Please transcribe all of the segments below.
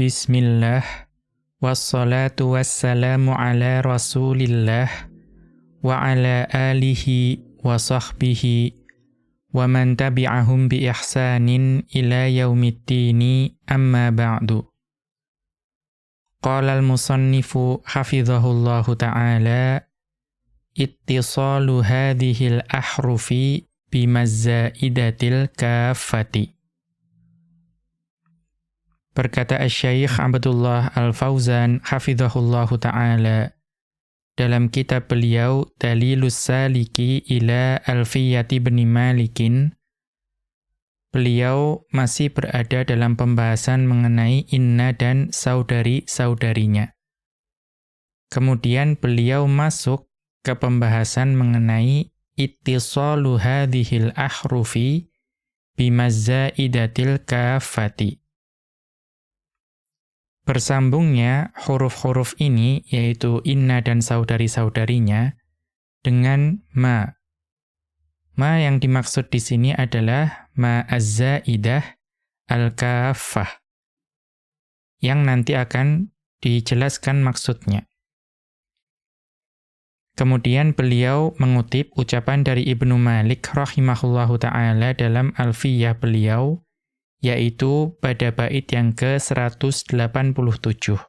بسم الله والصلاة والسلام على رسول الله وعلى آله وصحبه ومن تبعهم بإحسان إلى يوم الدين أما بعد قال المصنف حفظه الله تعالى اتصال هذه الأحرف بمزائدة الكافة Berkata Syekh Abdullah Al-Fauzan hafizahullahu taala dalam kitab beliau Dalilus Saliki ila Alfiyati bin Malikin beliau masih berada dalam pembahasan mengenai inna dan saudari-saudarinya. Kemudian beliau masuk ke pembahasan mengenai ittisalu hadhil ahrufi bimazzaidatil kafati bersambungnya huruf-huruf ini, yaitu inna dan saudari-saudarinya, dengan ma. Ma yang dimaksud di sini adalah ma az-zaidah al-kafah, yang nanti akan dijelaskan maksudnya. Kemudian beliau mengutip ucapan dari Ibnu Malik rahimahullahu taala dalam Alfiyah beliau yaitu pada bait yang ke-187.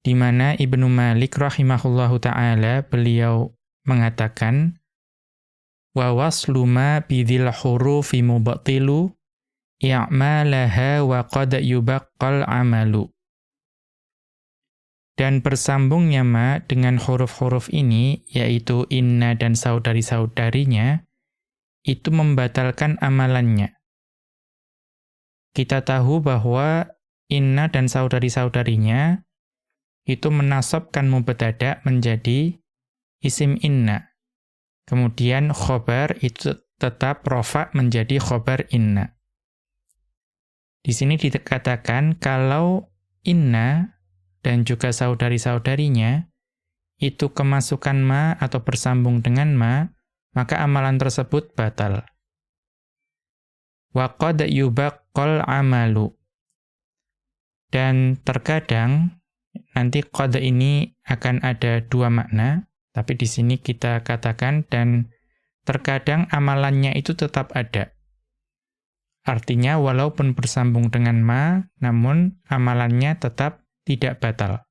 Di mana Ibnu Malik rahimahullahu taala beliau mengatakan wa waslu ma bidhil hurufi mubtilu i'malaha wa qad yubaqqal amalu dan bersambungnya ma dengan huruf-huruf ini yaitu inna dan saudari-saudarinya itu membatalkan amalannya kita tahu bahwa inna dan saudari-saudarinya itu menasabkan mubtada menjadi isim inna. Kemudian khobar itu tetap rofa menjadi khobar inna. Di sini dikatakan kalau inna dan juga saudari-saudarinya itu kemasukan ma atau bersambung dengan ma, maka amalan tersebut batal. Wa qad yubaqqal amalu. Dan terkadang nanti qad ini akan ada dua makna, tapi di sini kita katakan dan terkadang amalannya itu tetap ada. Artinya walaupun bersambung dengan ma, namun amalannya tetap tidak batal.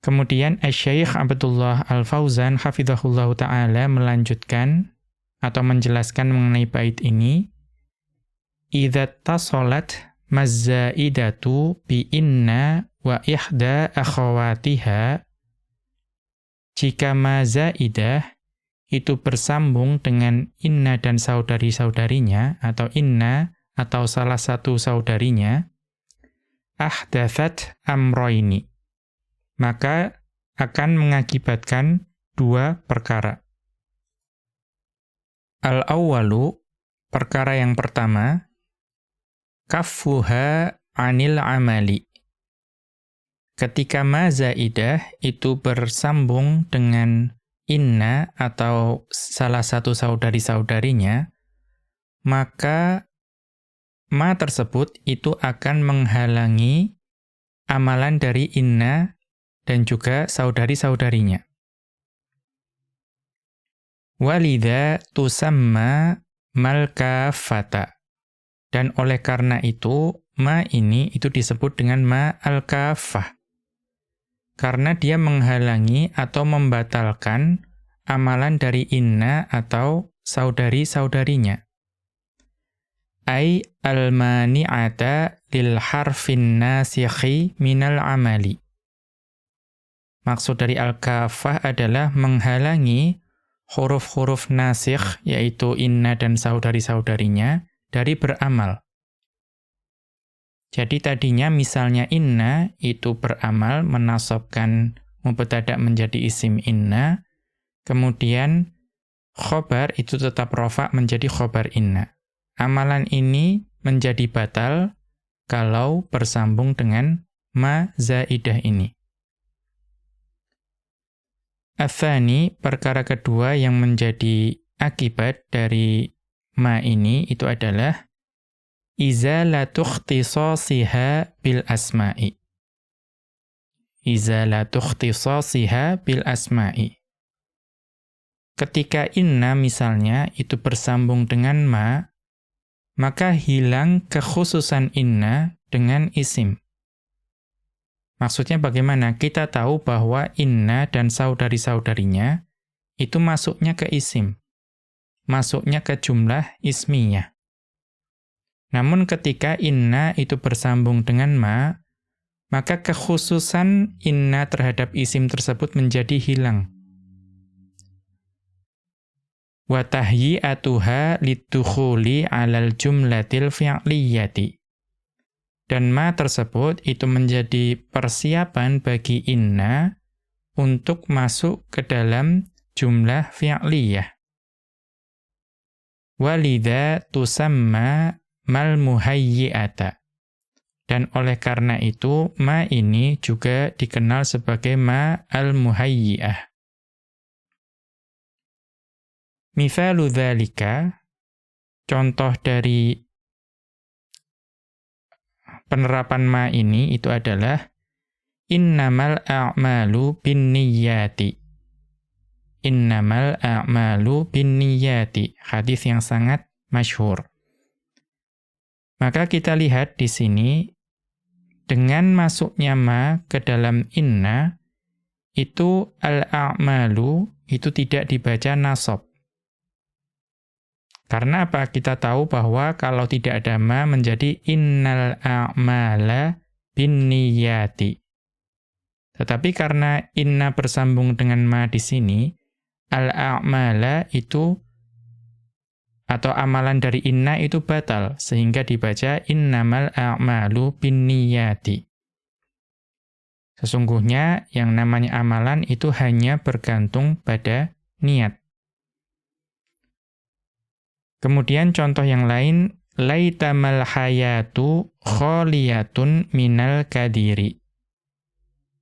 Kemudian Asy-Syaikh Abdullah Al-Fauzan hafizahullahu taala melanjutkan atau menjelaskan mengenai bait ini idza tasalat mazzaidatu bi inna wa ihda akhawatiha jika mazaidah itu bersambung dengan inna dan saudari-saudarinya atau inna atau salah satu saudarinya ahdathat amroini maka akan mengakibatkan dua perkara. Al-awwalu, perkara yang pertama, kafuha anil amali. Ketika mazaidah itu bersambung dengan inna atau salah satu saudari-saudarinya, maka ma tersebut itu akan menghalangi amalan dari inna dan juga saudari-saudarinya. Walidha tusamma mal kafata. Dan oleh karena itu, ma ini itu disebut dengan ma al-kafah. Karena dia menghalangi atau membatalkan amalan dari inna atau saudari-saudarinya. Ai al-mani'ata lil harfin nasikhi minal amali. Maksud dari al-kafah adalah menghalangi huruf-huruf nasikh, yaitu inna dan saudari-saudarinya, dari beramal. Jadi tadinya misalnya inna itu beramal menasabkan mubtada menjadi isim inna, kemudian khobar itu tetap rofa menjadi khobar inna. Amalan ini menjadi batal kalau bersambung dengan ma zaidah ini. Athani, perkara kedua yang menjadi akibat dari ma ini itu adalah izalatu bil asma'i. Izalatu bil asma'i. Ketika inna misalnya itu bersambung dengan ma, maka hilang kekhususan inna dengan isim. Maksudnya bagaimana? Kita tahu bahwa inna dan saudari-saudarinya itu masuknya ke isim. Masuknya ke jumlah ismiyah. Namun ketika inna itu bersambung dengan ma, maka kekhususan inna terhadap isim tersebut menjadi hilang. Wa tahyi'atuha litukhuli 'alal jumlatil fi'liyati dan ma tersebut itu menjadi persiapan bagi inna untuk masuk ke dalam jumlah fi'liyah. Walidha tusamma mal muhayyi'ata. Dan oleh karena itu, ma ini juga dikenal sebagai ma al-muhayyi'ah. Mithalu dhalika, contoh dari penerapan ma ini itu adalah innamal a'malu binniyati. Innamal a'malu binniyati. Hadis yang sangat masyhur. Maka kita lihat di sini dengan masuknya ma ke dalam inna itu al-a'malu itu tidak dibaca nasab. Karena apa? Kita tahu bahwa kalau tidak ada ma menjadi innal a'mala binniyati. Tetapi karena inna bersambung dengan ma di sini, al-a'mala itu atau amalan dari inna itu batal sehingga dibaca innamal a'malu binniyati. Sesungguhnya yang namanya amalan itu hanya bergantung pada niat. Kemudian contoh yang lain, laitamal hayatu kholiyatun minal kadiri.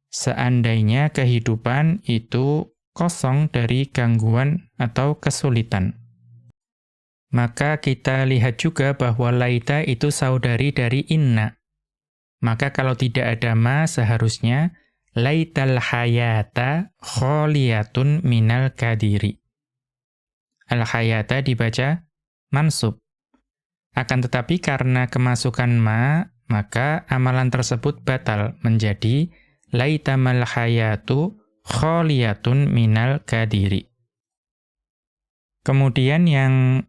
Seandainya kehidupan itu kosong dari gangguan atau kesulitan. Maka kita lihat juga bahwa laita itu saudari dari inna. Maka kalau tidak ada ma seharusnya laital hayata kholiyatun minal kadiri. Al-hayata dibaca mansub. Akan tetapi karena kemasukan ma, maka amalan tersebut batal menjadi laitamal hayatu kholiyatun minal kadiri. Kemudian yang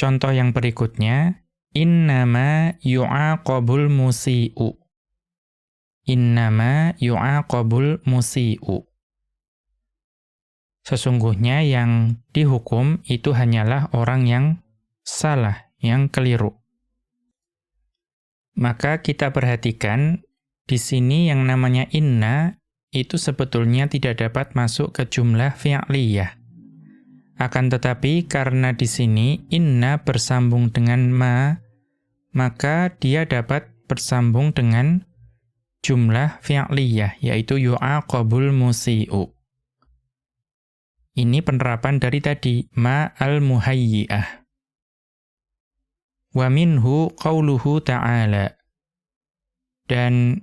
contoh yang berikutnya, innama yu'aqabul musi'u. Innama yu'aqabul musi'u. Sesungguhnya yang dihukum itu hanyalah orang yang salah, yang keliru. Maka kita perhatikan di sini yang namanya inna itu sebetulnya tidak dapat masuk ke jumlah fi'liyah. Akan tetapi karena di sini inna bersambung dengan ma, maka dia dapat bersambung dengan jumlah fi'liyah yaitu yu'aqabul musi'u. Ini penerapan dari tadi ma al-muhayyi'ah. Wa minhu qawluhu ta'ala. Dan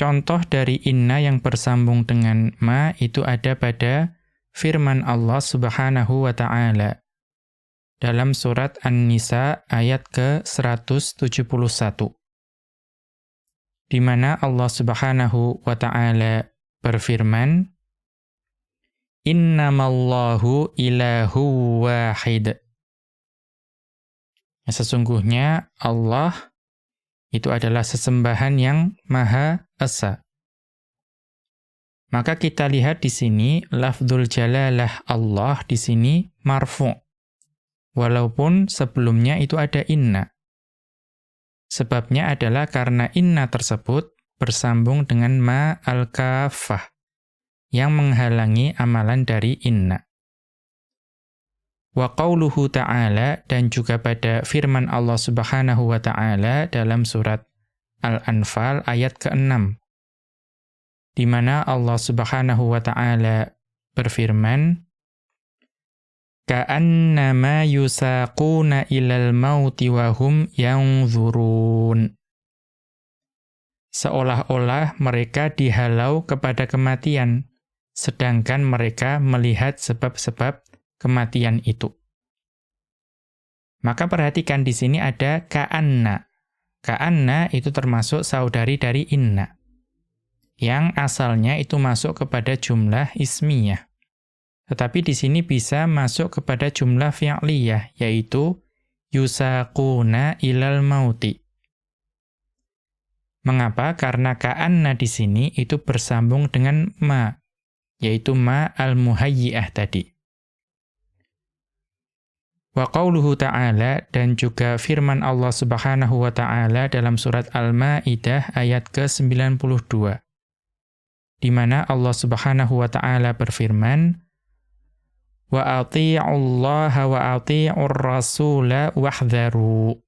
contoh dari inna yang bersambung dengan ma itu ada pada firman Allah Subhanahu wa taala dalam surat An-Nisa ayat ke-171. Di mana Allah Subhanahu wa taala berfirman Innamallahu ilahu wahid. Sesungguhnya Allah itu adalah sesembahan yang Maha Esa. Maka kita lihat di sini lafdzul jalalah Allah di sini marfu. Walaupun sebelumnya itu ada inna. Sebabnya adalah karena inna tersebut bersambung dengan ma al-kafah yang menghalangi amalan dari inna. Wa qauluhu ta'ala dan juga pada firman Allah Subhanahu wa taala dalam surat Al-Anfal ayat ke-6 di mana Allah Subhanahu wa taala berfirman ka'annama yusaquna ilal mauti wa hum yanzurun. Seolah-olah mereka dihalau kepada kematian, sedangkan mereka melihat sebab-sebab kematian itu. Maka perhatikan di sini ada ka'anna. Ka'anna itu termasuk saudari dari inna. Yang asalnya itu masuk kepada jumlah ismiyah. Tetapi di sini bisa masuk kepada jumlah fi'liyah, yaitu yusaquna ilal mauti. Mengapa? Karena ka'anna di sini itu bersambung dengan ma, yaitu ma al-muhayyi'ah tadi. Wa qawluhu ta'ala dan juga firman Allah Subhanahu wa taala dalam surat Al-Maidah ayat ke-92. Di mana Allah Subhanahu wa taala berfirman wa ati'ullaha wa ati'ur rasula wahdharu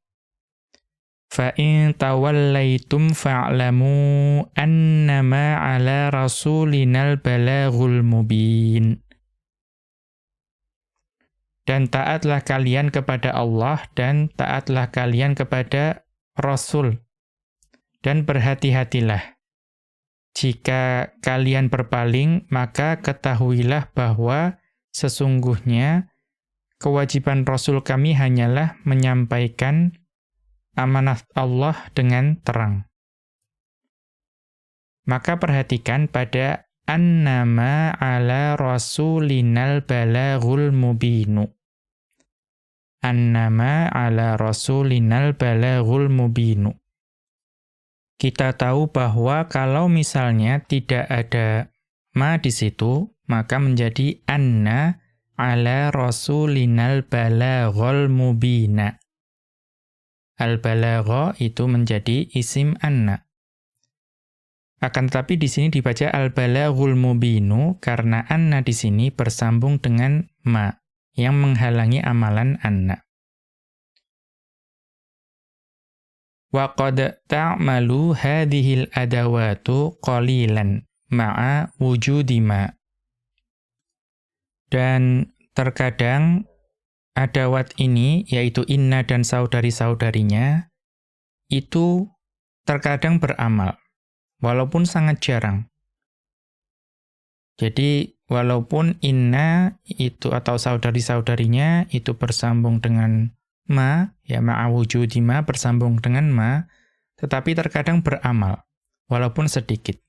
fa in tawallaitum fa'lamu annama 'ala rasulinal balaghul mubin dan taatlah kalian kepada Allah dan taatlah kalian kepada Rasul dan berhati-hatilah jika kalian berpaling maka ketahuilah bahwa Sesungguhnya, kewajiban Rasul kami hanyalah menyampaikan amanah Allah dengan terang. Maka perhatikan pada annama ala rasulinal balaghul mubinu. Annama ala rasulinal balaghul mubinu. Kita tahu bahwa kalau misalnya tidak ada ma di situ, maka menjadi anna ala rasulinal balaghal mubina. Al-balagha itu menjadi isim anna. Akan tetapi di sini dibaca al-balaghul mubinu karena anna di sini bersambung dengan ma yang menghalangi amalan anna. Wa qad ta'malu hadhil adawatu qalilan ma'a wujudi ma. Dan terkadang adawat ini, yaitu inna dan saudari-saudarinya, itu terkadang beramal, walaupun sangat jarang. Jadi, walaupun inna itu atau saudari-saudarinya itu bersambung dengan ma, ya ma'awujudima bersambung dengan ma, tetapi terkadang beramal, walaupun sedikit.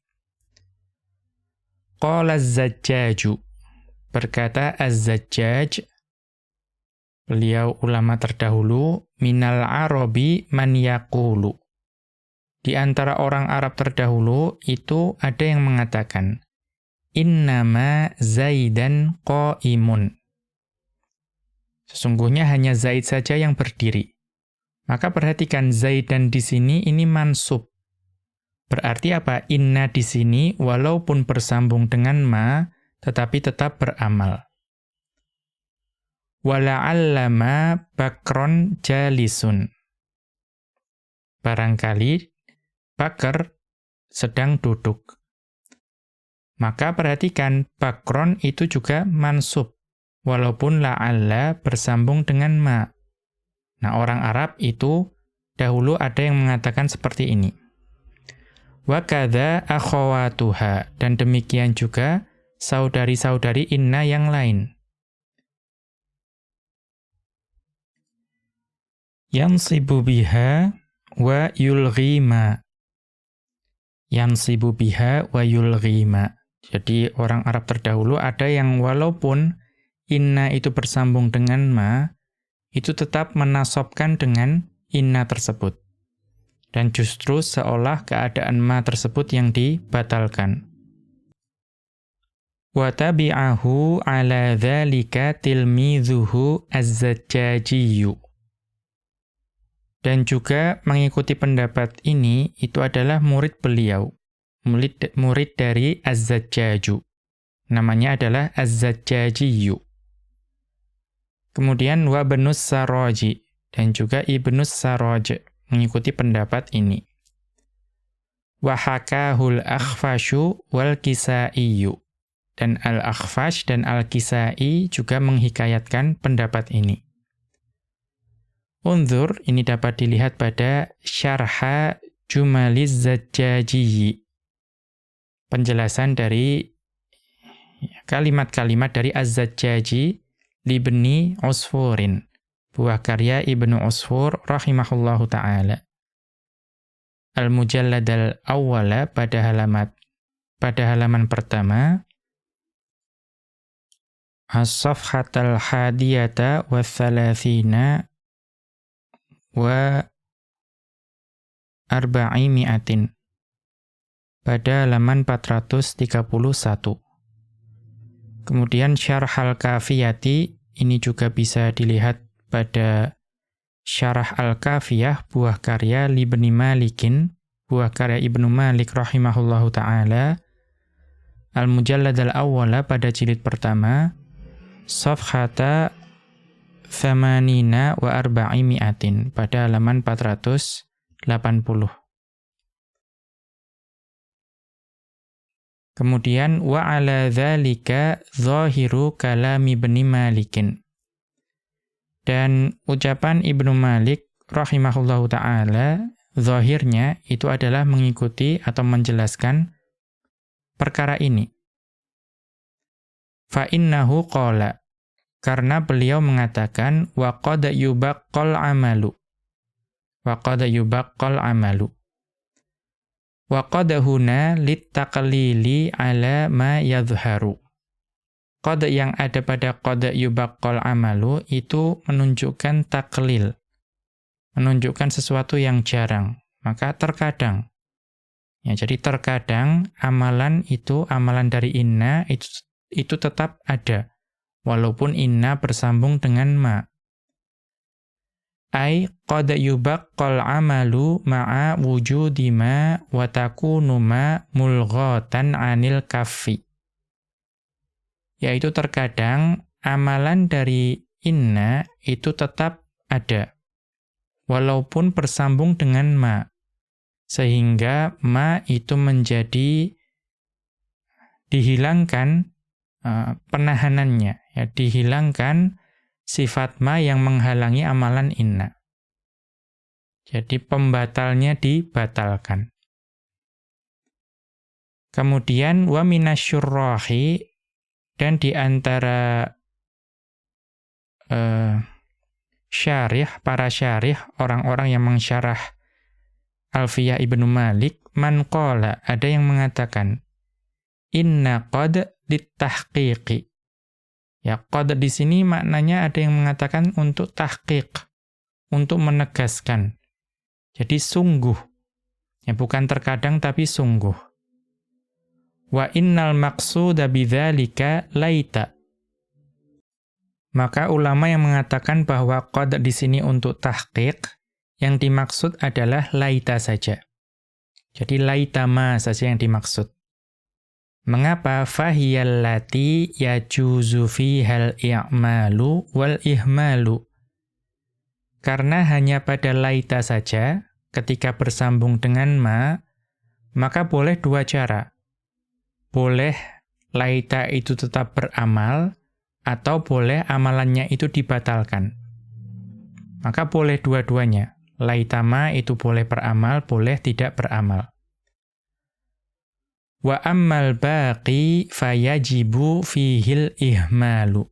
Qala zajjaju Berkata Az-Zajjaj, beliau ulama terdahulu, minal arabi man yaqulu. Di antara orang Arab terdahulu itu ada yang mengatakan, Innama Zaidan qa'imun. Sesungguhnya hanya Zaid saja yang berdiri. Maka perhatikan Zaidan di sini ini mansub. Berarti apa? Inna di sini walaupun bersambung dengan ma, tetapi tetap beramal. Wala'allama bakron jalisun. Barangkali bakar sedang duduk. Maka perhatikan, bakron itu juga mansub, walaupun la'alla bersambung dengan ma. Nah, orang Arab itu dahulu ada yang mengatakan seperti ini. Wa kadza akhawatuha dan demikian juga saudari-saudari inna yang lain. Yansibu biha wa yulghima. Yansibu biha wa yulghima. Jadi orang Arab terdahulu ada yang walaupun inna itu bersambung dengan ma, itu tetap menasobkan dengan inna tersebut. Dan justru seolah keadaan ma tersebut yang dibatalkan. Wa tabi'ahu ala dhalika tilmidhuhu az-zajjajiyyu. Dan juga mengikuti pendapat ini, itu adalah murid beliau. Murid, murid dari Az-Zajjaju. Namanya adalah Az-Zajjajiyyu. Kemudian wa benus Saroji. Dan juga Ibnus Saroj mengikuti pendapat ini. Wa hakahul akhfashu wal kisaiyu dan Al-Akhfash dan Al-Kisai juga menghikayatkan pendapat ini. Unzur ini dapat dilihat pada Syarha Jumaliz Zajjajiyi. Penjelasan dari kalimat-kalimat dari Az-Zajjaji libni Usfurin. Buah karya Ibnu Usfur rahimahullahu ta'ala. Al-Mujallad al-awwala pada halaman pada halaman pertama As-safhatal hadiyata wa thalathina wa arba'i mi'atin pada halaman 431. Kemudian syarah al-kafiyati ini juga bisa dilihat pada syarah al-kafiyah buah karya Libni Malikin, buah karya Ibnu Malik rahimahullahu taala. Al-Mujallad al-awwala pada jilid pertama. Safhata Thamanina wa arba'i mi'atin pada halaman 480. Kemudian wa ala dzalika zahiru kalami Ibnu Malikin. Dan ucapan Ibnu Malik rahimahullahu taala zahirnya itu adalah mengikuti atau menjelaskan perkara ini. Fa innahu qala karena beliau mengatakan wa qad yubaqqal amalu. Wa qad yubaqqal amalu. Wa qad huna litaqlili ala ma yadhharu. Qad yang ada pada qad yubaqqal amalu itu menunjukkan taklil. Menunjukkan sesuatu yang jarang. Maka terkadang Ya, jadi terkadang amalan itu, amalan dari inna itu itu tetap ada. Walaupun inna bersambung dengan ma. Ai qad yubaqqal amalu ma'a wujudi ma wa takunu ma mulghatan 'anil kaffi. Yaitu terkadang amalan dari inna itu tetap ada. Walaupun bersambung dengan ma. Sehingga ma itu menjadi dihilangkan uh, penahanannya, ya dihilangkan sifat ma yang menghalangi amalan inna. Jadi pembatalnya dibatalkan. Kemudian wa minasyurrahi dan di antara uh, syarih, para syarih, orang-orang yang mensyarah Alfiyah Ibnu Malik, man qala, ada yang mengatakan, inna qad litahqiqi. Ya, qad di sini maknanya ada yang mengatakan untuk tahqiq, untuk menegaskan. Jadi sungguh. Ya, bukan terkadang tapi sungguh. Wa innal maqsuda bidzalika laita. Maka ulama yang mengatakan bahwa qad di sini untuk tahqiq, yang dimaksud adalah laita saja. Jadi laita ma saja yang dimaksud. Mengapa fahiyallati yajuzu fihal i'malu wal ihmalu? Karena hanya pada laita saja, ketika bersambung dengan ma, maka boleh dua cara. Boleh laita itu tetap beramal, atau boleh amalannya itu dibatalkan. Maka boleh dua-duanya. Laita ma itu boleh beramal, boleh tidak beramal. Wa ammal baqi fayajibu fihil ihmalu.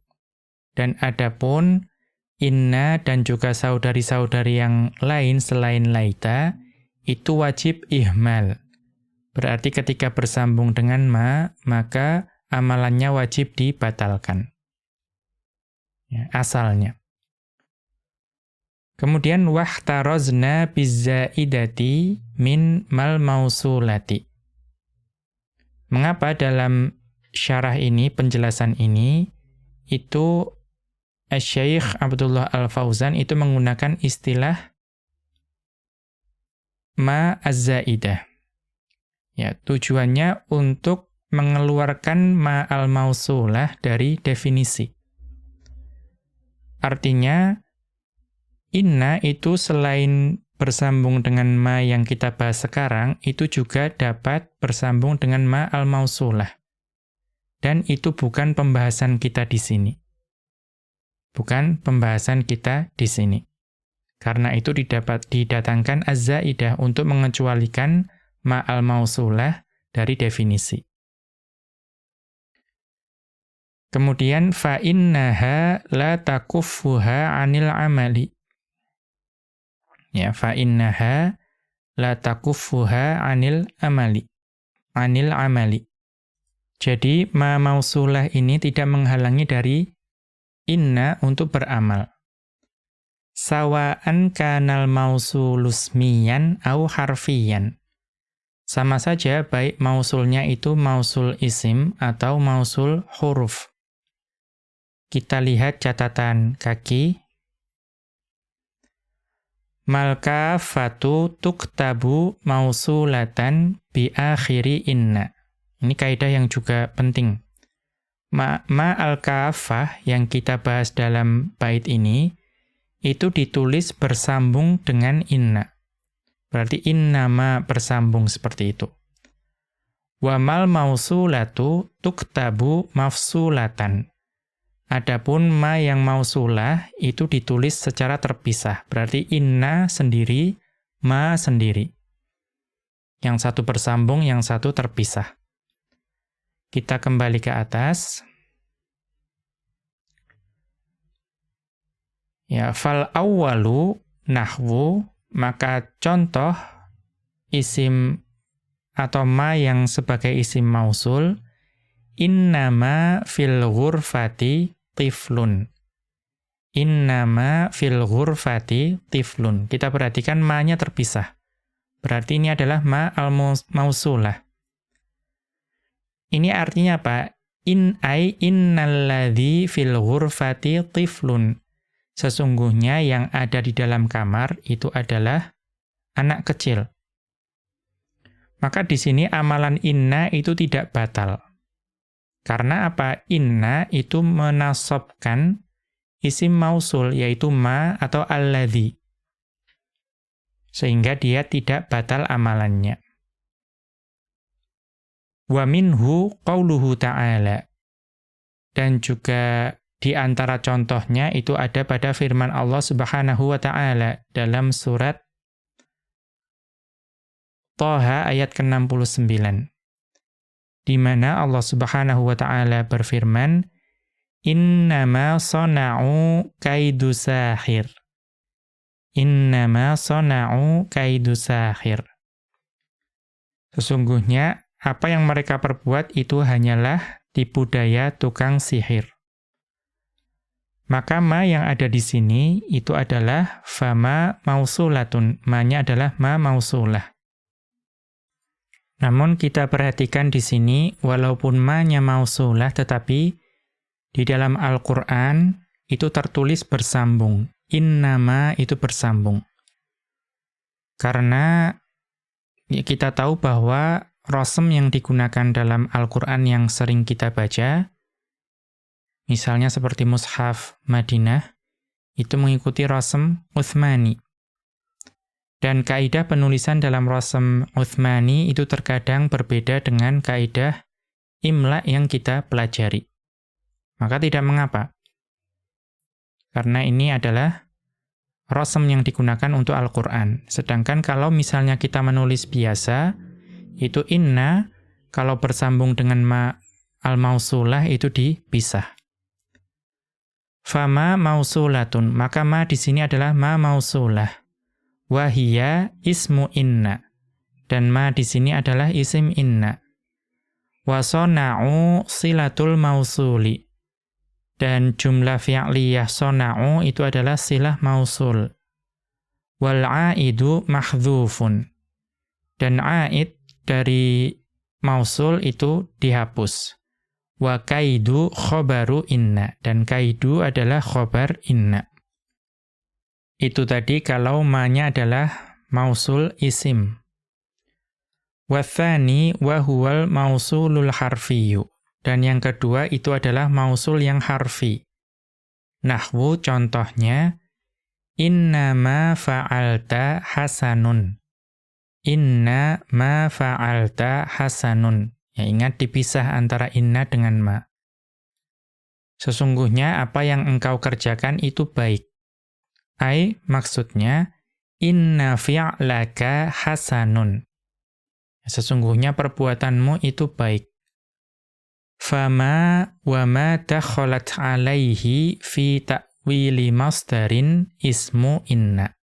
Dan adapun inna dan juga saudari-saudari yang lain selain laita, itu wajib ihmal. Berarti ketika bersambung dengan ma, maka amalannya wajib dibatalkan. Ya, asalnya. Kemudian wahtarozna bizzaidati min mal mausulati. Mengapa dalam syarah ini, penjelasan ini, itu Syekh Abdullah Al-Fauzan itu menggunakan istilah ma az-zaidah. Ya, tujuannya untuk mengeluarkan ma al-mausulah dari definisi. Artinya, inna itu selain bersambung dengan ma yang kita bahas sekarang, itu juga dapat bersambung dengan ma al-mausulah. dan itu bukan pembahasan kita di sini. Bukan pembahasan kita di sini. Karena itu didapat didatangkan az-zaidah untuk mengecualikan ma'al mausulah dari definisi. Kemudian fa innaha la takuffuha 'anil amali. Ya, fa innaha la takuffuha 'anil amali. 'Anil amali. Jadi ma mausulah ini tidak menghalangi dari inna untuk beramal. Sawa'an kanal mausulusmiyan au harfiyan. Sama saja baik mausulnya itu mausul isim atau mausul huruf. Kita lihat catatan kaki. Malka fatu tuktabu mausulatan bi akhiri inna. Ini kaidah yang juga penting. Ma, ma al-kafah yang kita bahas dalam bait ini, itu ditulis bersambung dengan inna. Berarti inna ma bersambung seperti itu. Wa mal mausulatu tuktabu mafsulatan. Adapun ma yang mausulah itu ditulis secara terpisah. Berarti inna sendiri, ma sendiri. Yang satu bersambung, yang satu terpisah. Kita kembali ke atas. Ya, fal awwalu nahwu, maka contoh isim atau ma yang sebagai isim mausul, innama fil ghurfati tiflun. Innama fil ghurfati tiflun. Kita perhatikan ma-nya terpisah. Berarti ini adalah ma al-mausulah. Ini artinya apa? In ai innalladzi fil ghurfati tiflun. Sesungguhnya yang ada di dalam kamar itu adalah anak kecil. Maka di sini amalan inna itu tidak batal. Karena apa? Inna itu menasobkan isim mausul, yaitu ma atau alladhi. Sehingga dia tidak batal amalannya. Wa minhu qawluhu ta'ala. Dan juga di antara contohnya itu ada pada firman Allah Subhanahu wa taala dalam surat Toha ayat ke-69 di mana Allah Subhanahu wa taala berfirman, "Innama sana'u kaidu sahir." Innama sana'u kaidu sahir. Sesungguhnya apa yang mereka perbuat itu hanyalah tipu daya tukang sihir. Maka ma yang ada di sini itu adalah fama mausulatun. Ma-nya adalah ma mausulah. Namun kita perhatikan di sini, walaupun ma-nya mausulah, tetapi di dalam Al-Quran itu tertulis bersambung. Innama itu bersambung. Karena kita tahu bahwa rosem yang digunakan dalam Al-Quran yang sering kita baca, misalnya seperti Mushaf Madinah, itu mengikuti rosem Uthmani. Dan kaidah penulisan dalam Rasam Uthmani itu terkadang berbeda dengan kaidah imla yang kita pelajari. Maka tidak mengapa. Karena ini adalah Rasam yang digunakan untuk Al-Quran. Sedangkan kalau misalnya kita menulis biasa, itu inna, kalau bersambung dengan ma al-mausulah itu dipisah. Fama mausulatun, maka ma di sini adalah ma mausulah Wahia ismu inna. Dan ma di sini adalah isim inna. Wasona'u silatul mausuli. Dan jumlah fi'liyah sona'u itu adalah silah mausul. Wal'aidu mahdhufun. Dan a'id dari mausul itu dihapus. Wa kaidu khobaru inna. Dan kaidu adalah khobar inna. Itu tadi kalau ma-nya adalah mausul isim. Wathani wahuwal mausulul harfiyu. Dan yang kedua itu adalah mausul yang harfi. Nahwu contohnya, Inna ma fa'alta hasanun. Inna ma fa'alta hasanun. Ya, ingat dipisah antara inna dengan ma. Sesungguhnya apa yang engkau kerjakan itu baik. Ai maksudnya inna fi'laka hasanun. Sesungguhnya perbuatanmu itu baik. Fama wa ma dakhalat alaihi fi ta'wili masdarin ismu inna.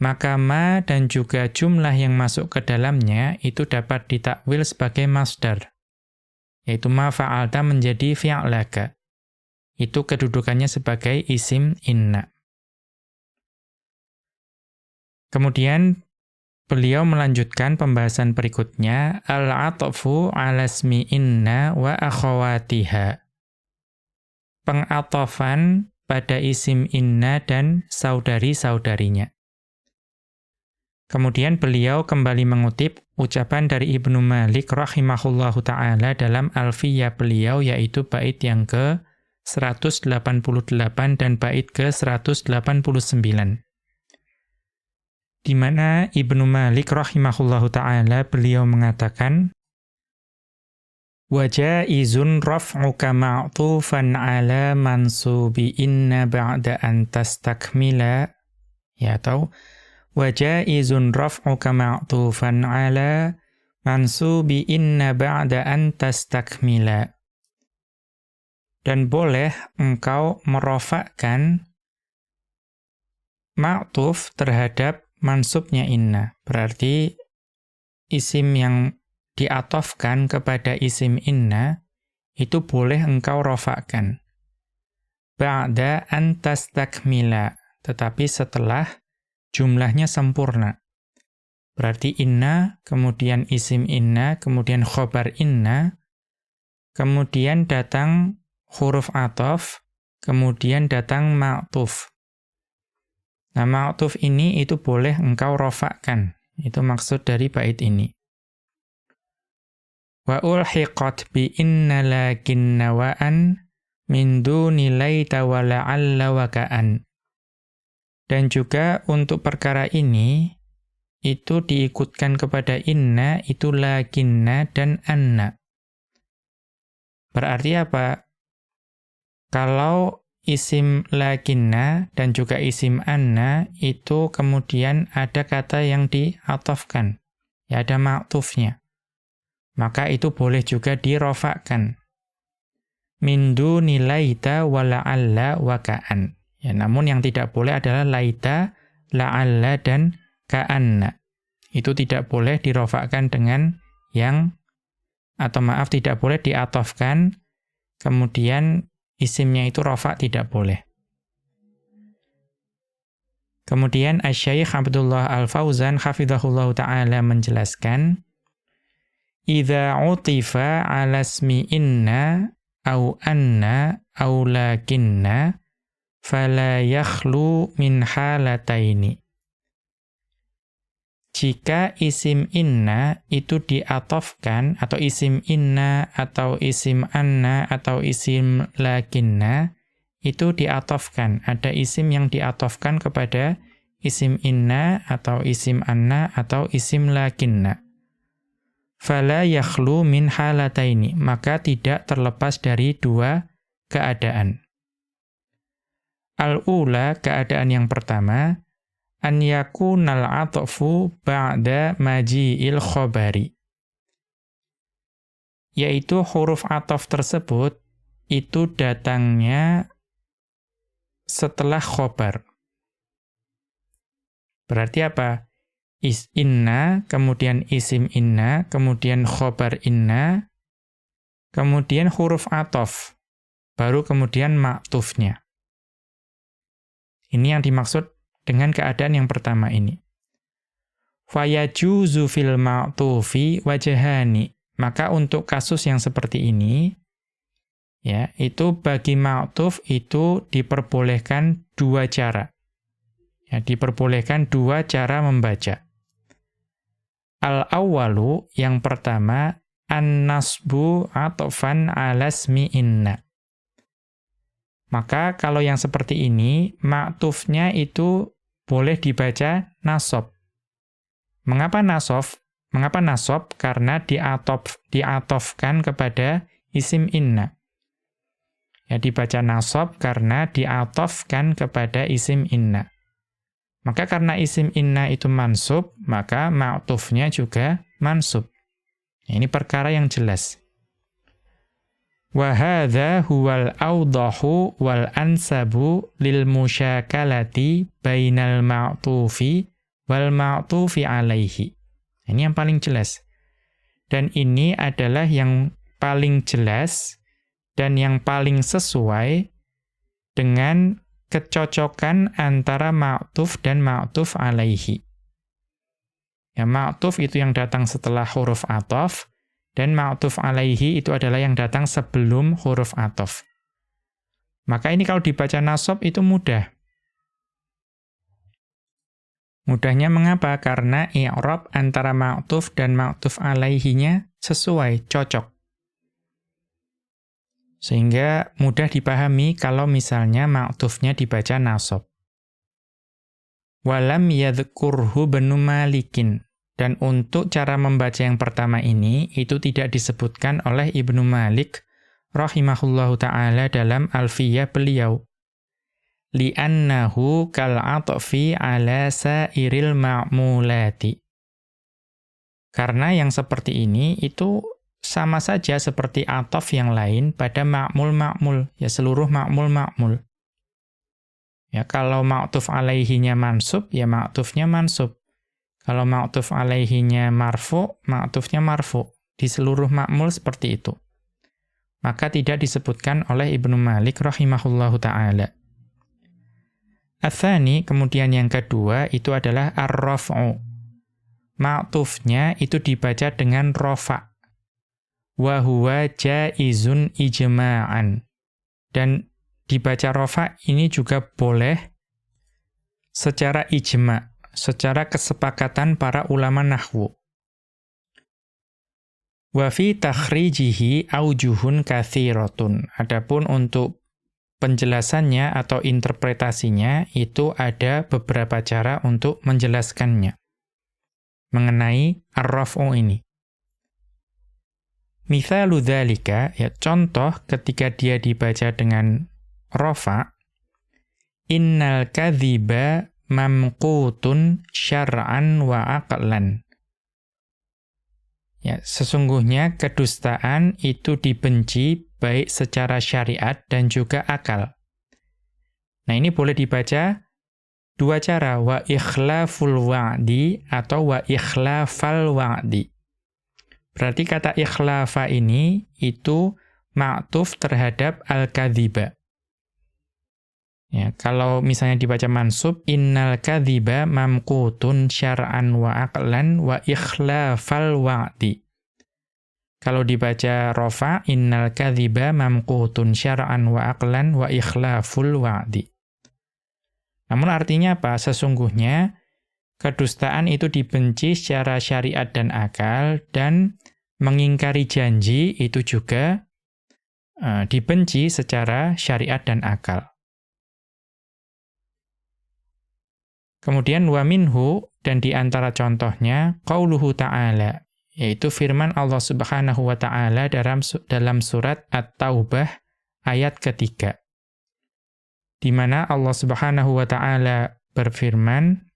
Maka ma dan juga jumlah yang masuk ke dalamnya itu dapat ditakwil sebagai masdar. Yaitu ma fa'alta menjadi fi'laka. Itu kedudukannya sebagai isim inna. Kemudian Beliau melanjutkan pembahasan berikutnya, al-atfu alasmi inna wa akhawatiha. Pengatofan pada isim inna dan saudari-saudarinya. Kemudian beliau kembali mengutip ucapan dari Ibnu Malik rahimahullahu taala dalam Alfiyah beliau yaitu bait yang ke 188 dan bait ke 189 di mana Ibnu Malik rahimahullahu taala beliau mengatakan Wajaizun raf'uka ma'tufan 'ala mansubi inna ba'da an tastakmila. Ya atau wajaizun raf'uka ma'tufan 'ala mansubi inna ba'da an tastakmila dan boleh engkau merofakkan ma'tuf terhadap mansubnya inna. Berarti isim yang diatofkan kepada isim inna itu boleh engkau rofakkan. Ba'da antas takmila, tetapi setelah jumlahnya sempurna. Berarti inna, kemudian isim inna, kemudian khobar inna, kemudian datang huruf atof, kemudian datang ma'tuf. Nah, ma'tuf ini itu boleh engkau rofakkan. Itu maksud dari bait ini. Wa ulhiqat bi inna lakin nawa'an min duni laita wa la'alla wa ka'an. Dan juga untuk perkara ini, itu diikutkan kepada inna, itu lakinna dan anna. Berarti apa? Kalau isim lakinna dan juga isim anna itu kemudian ada kata yang diatofkan. Ya ada maktufnya. Maka itu boleh juga dirofakkan. Mindu nilaita wa la'alla wa ka'an. Ya, namun yang tidak boleh adalah laita, la'alla, dan ka'anna. Itu tidak boleh dirofakkan dengan yang, atau maaf tidak boleh diatofkan, kemudian isimnya itu rofa tidak boleh. Kemudian Asy-Syaikh Abdullah Al-Fauzan hafizahullah taala menjelaskan Idza utifa 'ala ismi inna au anna au lakinna fala yakhlu min halataini jika isim inna itu diatofkan atau isim inna atau isim anna atau isim lakinna itu diatofkan. Ada isim yang diatofkan kepada isim inna atau isim anna atau isim lakinna. Fala yakhlu min halataini, maka tidak terlepas dari dua keadaan. Al-ula, keadaan yang pertama, an yakunal atfu ba'da maji'il khobari. Yaitu huruf atof tersebut itu datangnya setelah khobar. Berarti apa? Is inna, kemudian isim inna, kemudian khobar inna, kemudian huruf atof, baru kemudian maktufnya. Ini yang dimaksud dengan keadaan yang pertama ini. Fayajuzu fil ma'tufi wajahani. Maka untuk kasus yang seperti ini, ya, itu bagi ma'tuf itu diperbolehkan dua cara. Ya, diperbolehkan dua cara membaca. Al-awwalu, yang pertama, an-nasbu atofan alasmi inna. Maka kalau yang seperti ini, maktufnya itu boleh dibaca nasob. Mengapa nasof? Mengapa nasab? Karena diatof, diatofkan kepada isim inna. Ya, dibaca nasab karena diatofkan kepada isim inna. Maka karena isim inna itu mansub, maka ma'tufnya juga mansub. Ya, ini perkara yang jelas. Wahada huwal awdahu wal ansabu lil musyakalati bainal ma'tufi wal ma'tufi alaihi. Ini yang paling jelas. Dan ini adalah yang paling jelas dan yang paling sesuai dengan kecocokan antara ma'tuf dan ma'tuf alaihi. Ya, ma'tuf itu yang datang setelah huruf atof, dan ma'tuf alaihi itu adalah yang datang sebelum huruf atof. Maka ini kalau dibaca nasab itu mudah. Mudahnya mengapa? Karena i'rab antara ma'tuf dan ma'tuf alaihinya sesuai, cocok. Sehingga mudah dipahami kalau misalnya ma'tufnya dibaca nasab. Walam yadhkurhu benu malikin. Dan untuk cara membaca yang pertama ini, itu tidak disebutkan oleh Ibnu Malik rahimahullahu ta'ala dalam alfiyah beliau. Li'annahu kal'atfi ala sairil ma'mulati. Karena yang seperti ini itu sama saja seperti atof yang lain pada ma'mul-ma'mul, ya seluruh ma'mul-ma'mul. Ya, kalau ma'tuf alaihinya mansub, ya ma'tufnya mansub. Kalau ma'tuf alaihinya marfu, ma'tufnya marfu. Di seluruh ma'mul seperti itu. Maka tidak disebutkan oleh Ibnu Malik rahimahullahu ta'ala. Athani, kemudian yang kedua, itu adalah ar-raf'u. Ma'tufnya itu dibaca dengan rofa. Wahuwa jaizun ijma'an. Dan dibaca rofa ini juga boleh secara ijma' secara kesepakatan para ulama nahwu. Wa fi takhrijihi aujuhun kathiratun. Adapun untuk penjelasannya atau interpretasinya itu ada beberapa cara untuk menjelaskannya mengenai ar-raf'u ini. Mithalu dzalika ya contoh ketika dia dibaca dengan rafa innal kadhiba mamqutun syar'an wa aqlan. Ya, sesungguhnya kedustaan itu dibenci baik secara syariat dan juga akal. Nah, ini boleh dibaca dua cara, wa ikhlaful wa'di atau wa ikhlafal wa'di. Berarti kata ikhlafa ini itu ma'tuf terhadap al-kadhiba. Ya, kalau misalnya dibaca mansub innal kadhiba mamqutun syar'an wa aqlan wa ikhlafal wa'di. Kalau dibaca rofa innal kadhiba mamqutun syar'an wa aqlan wa ikhlaful wa'di. Namun artinya apa? Sesungguhnya kedustaan itu dibenci secara syariat dan akal dan mengingkari janji itu juga uh, dibenci secara syariat dan akal. Kemudian wa minhu dan di antara contohnya qauluhu ta'ala yaitu firman Allah Subhanahu wa taala dalam dalam surat At-Taubah ayat ketiga. Di mana Allah Subhanahu wa taala berfirman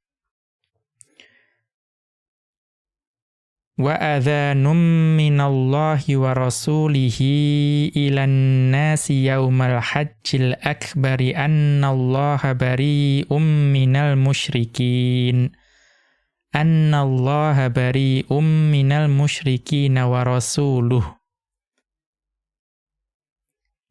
wa adhanum minallahi wa rasulihi ilan nasi yaumal hajjil akbari annallaha bari'um minal musyrikin annallaha bari'um minal musyrikin wa rasuluh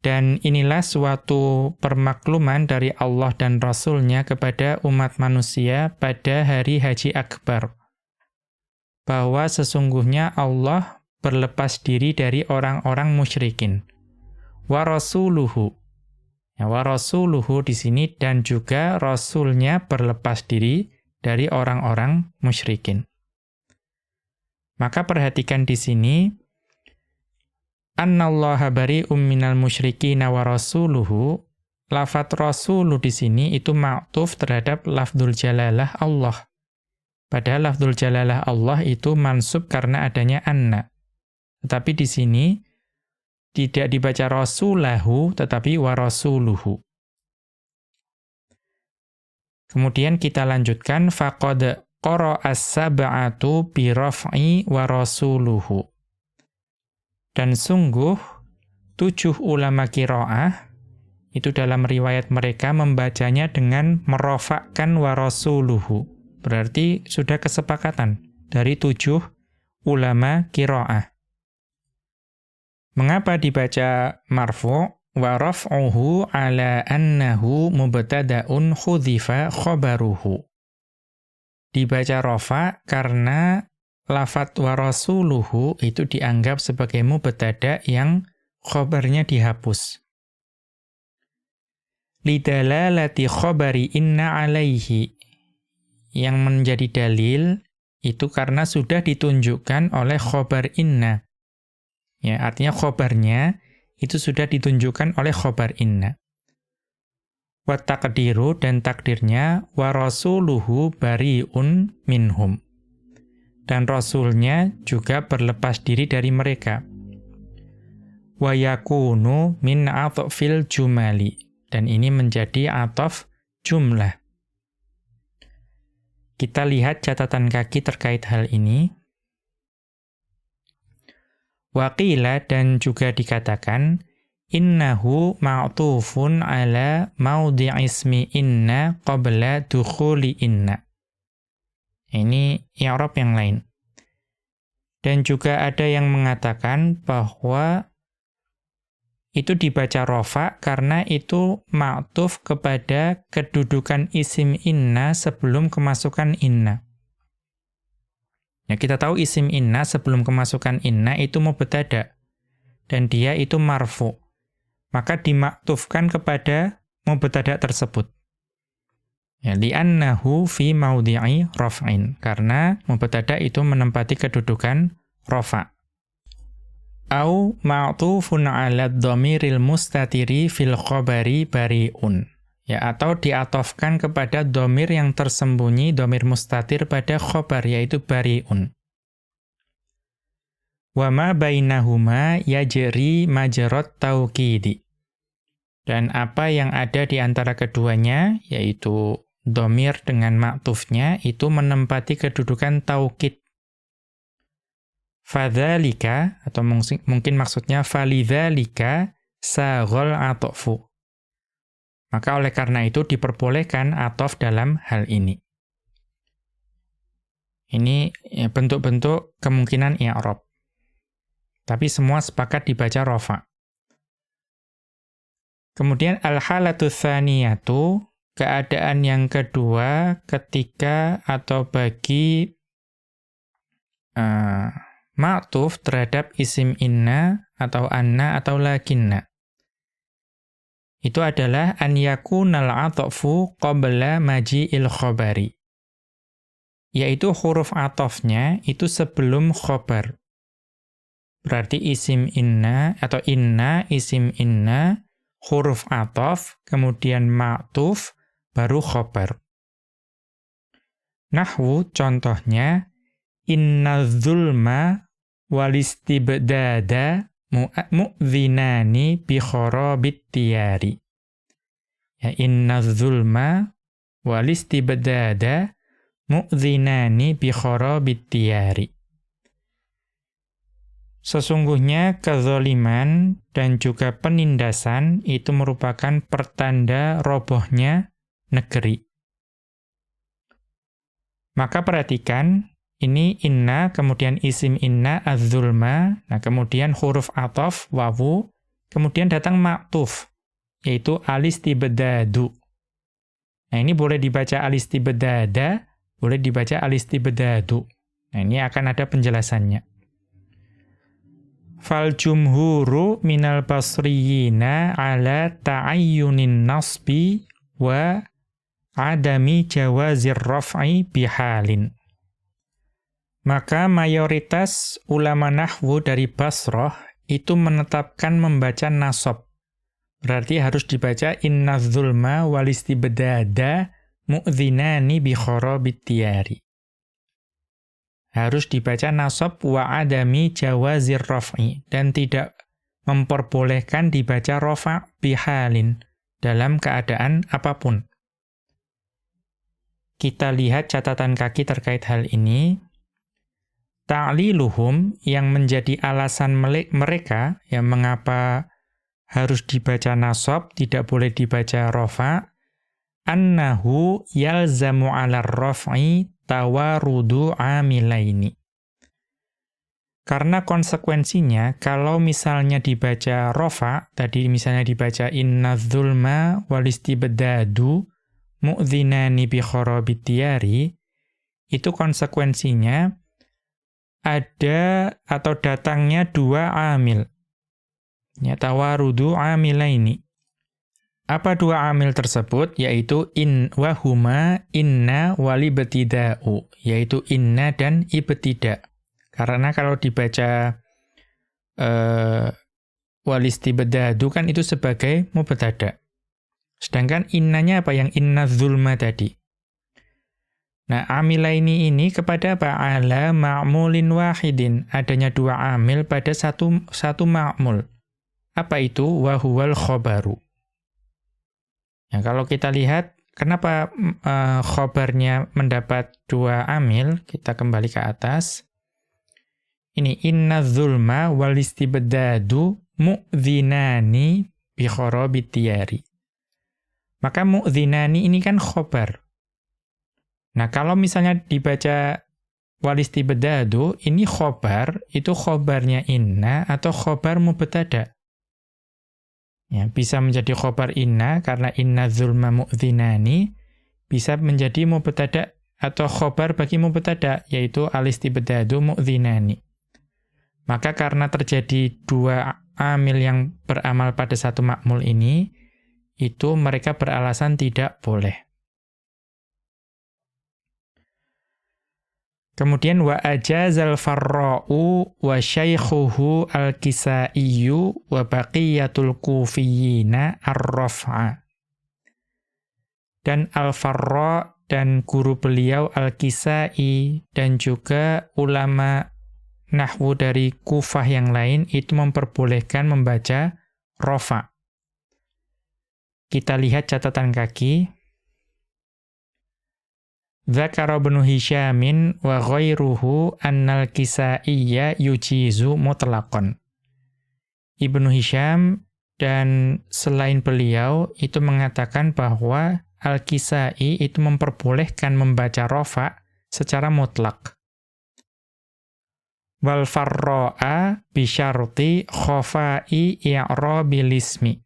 dan inilah suatu permakluman dari Allah dan Rasulnya kepada umat manusia pada hari Haji Akbar bahwa sesungguhnya Allah berlepas diri dari orang-orang musyrikin. Wa rasuluhu. Ya, wa rasuluhu di sini dan juga rasulnya berlepas diri dari orang-orang musyrikin. Maka perhatikan di sini annallaha bari'um minal musyrikin wa rasuluhu lafat rasulu di sini itu ma'tuf terhadap lafdul jalalah Allah Padahal lafzul jalalah Allah itu mansub karena adanya anna. Tetapi di sini tidak dibaca rasulahu tetapi warasuluhu. Kemudian kita lanjutkan faqad qara as-sab'atu bi raf'i wa. Dan sungguh tujuh ulama kiroah itu dalam riwayat mereka membacanya dengan merofakkan wa rasuluhu. Berarti sudah kesepakatan dari tujuh ulama kiroah. Mengapa dibaca marfu' wa raf'uhu ala annahu mubtada'un khudhifa khabaruhu. Dibaca rofa karena lafat wa rasuluhu itu dianggap sebagai mubtada yang khobarnya dihapus. Lidalalati khobari inna alaihi. Yang menjadi dalil itu karena sudah ditunjukkan oleh khobar inna. Ya, artinya khobarnya itu sudah ditunjukkan oleh khobar inna. Wa taqdiru dan takdirnya wa rasuluhu bariun minhum. Dan rasulnya juga berlepas diri dari mereka wa yakunu min atfil jumali dan ini menjadi ataf jumlah. Kita lihat catatan kaki terkait hal ini. Waqila dan juga dikatakan innahu ma'tufun ala maudhi ismi inna qabla dukhuli inna. Ini i'rab yang lain. Dan juga ada yang mengatakan bahwa itu dibaca rofa karena itu ma'tuf kepada kedudukan isim inna sebelum kemasukan inna. Ya, kita tahu isim inna sebelum kemasukan inna itu mubtada dan dia itu marfu. Maka dimaktufkan kepada mubtada tersebut. Ya, li'annahu fi maudhi'i raf'in karena mubtada itu menempati kedudukan rofa au ma'tufun 'ala dhamiril mustatiri fil khabari bariun. Ya, atau diatofkan kepada domir yang tersembunyi, domir mustatir pada khobar, yaitu bariun. Wa ma bainahuma yajri majarot tauqidi. Dan apa yang ada di antara keduanya, yaitu domir dengan maktufnya, itu menempati kedudukan taukid. Fadzalika atau mungkin maksudnya falidzalika saghal atofu. Maka oleh karena itu diperbolehkan atof dalam hal ini. Ini ya, bentuk-bentuk kemungkinan i'rab. Tapi semua sepakat dibaca rofa. Kemudian al-halatu tsaniyatu, keadaan yang kedua ketika atau bagi uh, ma'tuf terhadap isim inna atau anna atau lakinna. Itu adalah an yakunal atfu qabla maji'il khabari. Yaitu huruf atofnya itu sebelum khobar. Berarti isim inna atau inna, isim inna, huruf atof, kemudian ma'tuf, baru khobar. Nahwu contohnya, inna zulma walistibdada mu'dhinani bi kharabit tiyari. Ya inna zulma walistibdada mu'dhinani bi kharabit tiyari. Sesungguhnya kezoliman dan juga penindasan itu merupakan pertanda robohnya negeri. Maka perhatikan ini inna, kemudian isim inna, az-zulma, nah kemudian huruf atof, wawu, kemudian datang maktuf, yaitu alistibedadu. Nah ini boleh dibaca alistibedada, boleh dibaca alistibedadu. Nah ini akan ada penjelasannya. Fal jumhuru minal basriyina ala ta'ayyunin nasbi wa adami jawazir raf'i bihalin. Maka mayoritas ulama nahwu dari Basrah itu menetapkan membaca nasab. Berarti harus dibaca inna zulma walistibdada mu'dhinani bi kharabit tiyari. harus dibaca nasab wa adami jawazir raf'i dan tidak memperbolehkan dibaca rofa bihalin dalam keadaan apa pun. Kita lihat catatan kaki terkait hal ini. Ta'liluhum yang menjadi alasan mereka yang mengapa harus dibaca nasab, tidak boleh dibaca rofa, annahu yalzamu ala raf'i tawarudu amilaini. Karena konsekuensinya, kalau misalnya dibaca rofa, tadi misalnya dibaca inna dhulma walistibdadu mu'dhinani bi khorobitiyari, itu konsekuensinya ada atau datangnya dua amil. Ya, tawarudu amilaini. Apa dua amil tersebut? Yaitu in wahuma inna walibtida'u. Yaitu inna dan ibtida'. Karena kalau dibaca uh, walistibdadu kan itu sebagai mubtada. Sedangkan innanya apa yang inna zulma tadi? Nah, amilaini ini kepada apa? Ala ma'mulin wahidin. Adanya dua amil pada satu satu ma'mul. Apa itu? Wahuwal khobaru. Ya, kalau kita lihat, kenapa uh, khobarnya mendapat dua amil? Kita kembali ke atas. Ini inna zulma wal istibdadu mu'dhinani bi khorobitiyari. Maka mu'dhinani ini kan khobar. Nah, kalau misalnya dibaca wal istibdadu, ini khobar, itu khobarnya inna atau khobar mubtada. Ya, bisa menjadi khobar inna karena inna zulma mu'dhinani, bisa menjadi mubtada atau khobar bagi mubtada yaitu alistibdadu mu'dhinani. Maka karena terjadi dua amil yang beramal pada satu makmul ini, itu mereka beralasan tidak boleh. Kemudian wa ajazal farra'u wa syaikhuhu al-kisaiyu wa baqiyatul kufiyina ar-raf'a. Dan al-farra' dan guru beliau al-kisai dan juga ulama nahwu dari kufah yang lain itu memperbolehkan membaca rofa. Kita lihat catatan kaki. Zakara ibnu Hisyamin wa ghairuhu annal kisa'iyya yujizu mutlaqan. Ibnu Hisyam dan selain beliau itu mengatakan bahwa Al-Kisai itu memperbolehkan membaca rofa secara mutlak wal farra'a bisyarti khafai i'rabil ismi.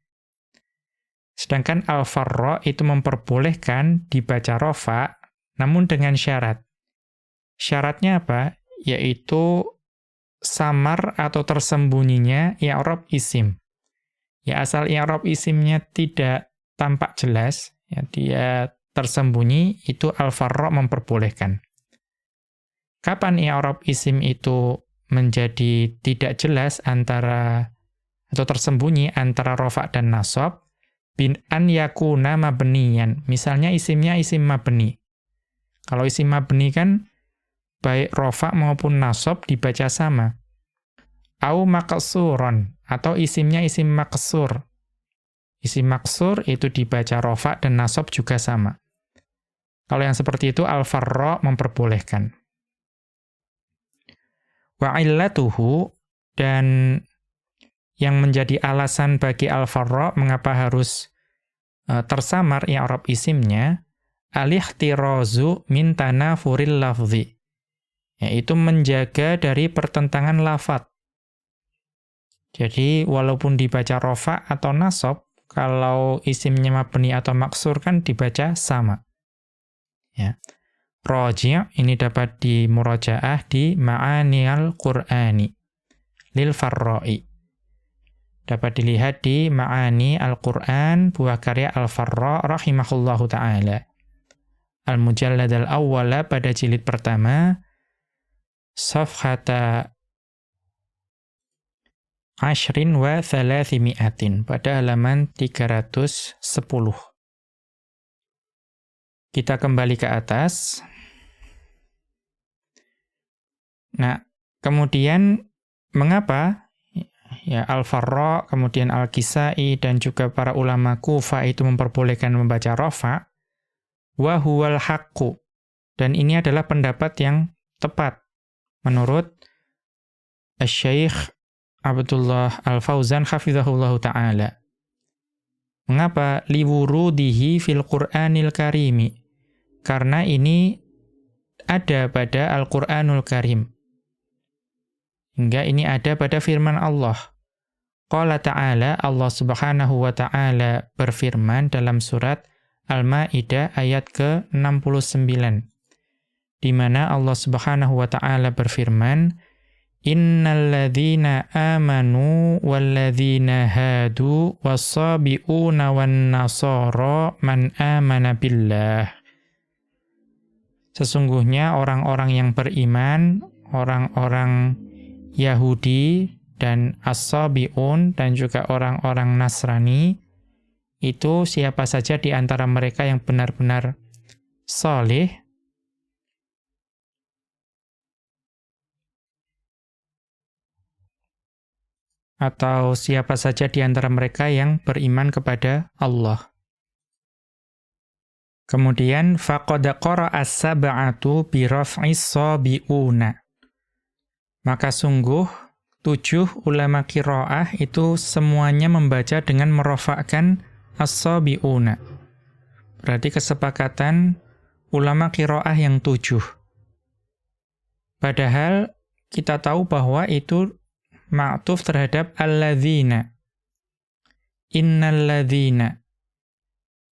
Sedangkan al farra itu memperbolehkan dibaca rofa namun dengan syarat. Syaratnya apa? Yaitu samar atau tersembunyinya i'rab isim. Ya asal i'rab isimnya tidak tampak jelas, ya dia tersembunyi itu al farra memperbolehkan. Kapan i'rab isim itu menjadi tidak jelas antara atau tersembunyi antara rofa dan nasab bin an yakuna mabniyan. Misalnya isimnya isim mabni. Kalau isim mabni kan baik rofa maupun nasab dibaca sama. Au maksuron atau isimnya isim maksur. Isim maksur itu dibaca rofa dan nasab juga sama. Kalau yang seperti itu al-farra memperbolehkan. Wa illatuhu dan yang menjadi alasan bagi al-farra mengapa harus uh, tersamar i'rab isimnya alihtirazu min tanafuril lafzi yaitu menjaga dari pertentangan lafat. Jadi walaupun dibaca rofa atau nasab kalau isimnya mabni atau maksur kan dibaca sama. Ya. Roji' ini dapat dimurajaah di Ma'aniyal Qur'ani lil Farra'i. Dapat dilihat di Ma'ani Al-Qur'an buah karya Al-Farra rahimahullahu taala. Al-Mujallad al-awwala pada jilid pertama safhata ashrin wa thalathimi'atin pada halaman 310. Kita kembali ke atas. Nah, kemudian mengapa ya Al-Farra, kemudian Al-Kisai dan juga para ulama Kufa itu memperbolehkan membaca rafa wa haqqu. Dan ini adalah pendapat yang tepat menurut Syekh Abdullah Al-Fauzan hafizahullah taala. Mengapa liwurudihi fil Qur'anil Karimi? Karena ini ada pada Al-Qur'anul Karim. Hingga ini ada pada firman Allah. Qala ta'ala, Allah subhanahu wa ta'ala berfirman dalam surat Al-Ma'idah ayat ke-69. Di mana Allah subhanahu wa ta'ala berfirman, Innalladzina amanu walladzina hadu wassabi'una wan nasara man amana billah. Sesungguhnya orang-orang yang beriman, orang-orang Yahudi dan as-sabi'un dan juga orang-orang Nasrani itu siapa saja di antara mereka yang benar-benar soleh atau siapa saja di antara mereka yang beriman kepada Allah. Kemudian faqad qara'a as-sab'atu bi raf'is. Maka sungguh tujuh ulama qiraah itu semuanya membaca dengan merofakkan as-sabiuna. Berarti kesepakatan ulama qiraah yang tujuh. Padahal kita tahu bahwa itu ma'tuf terhadap alladzina. Innalladzina.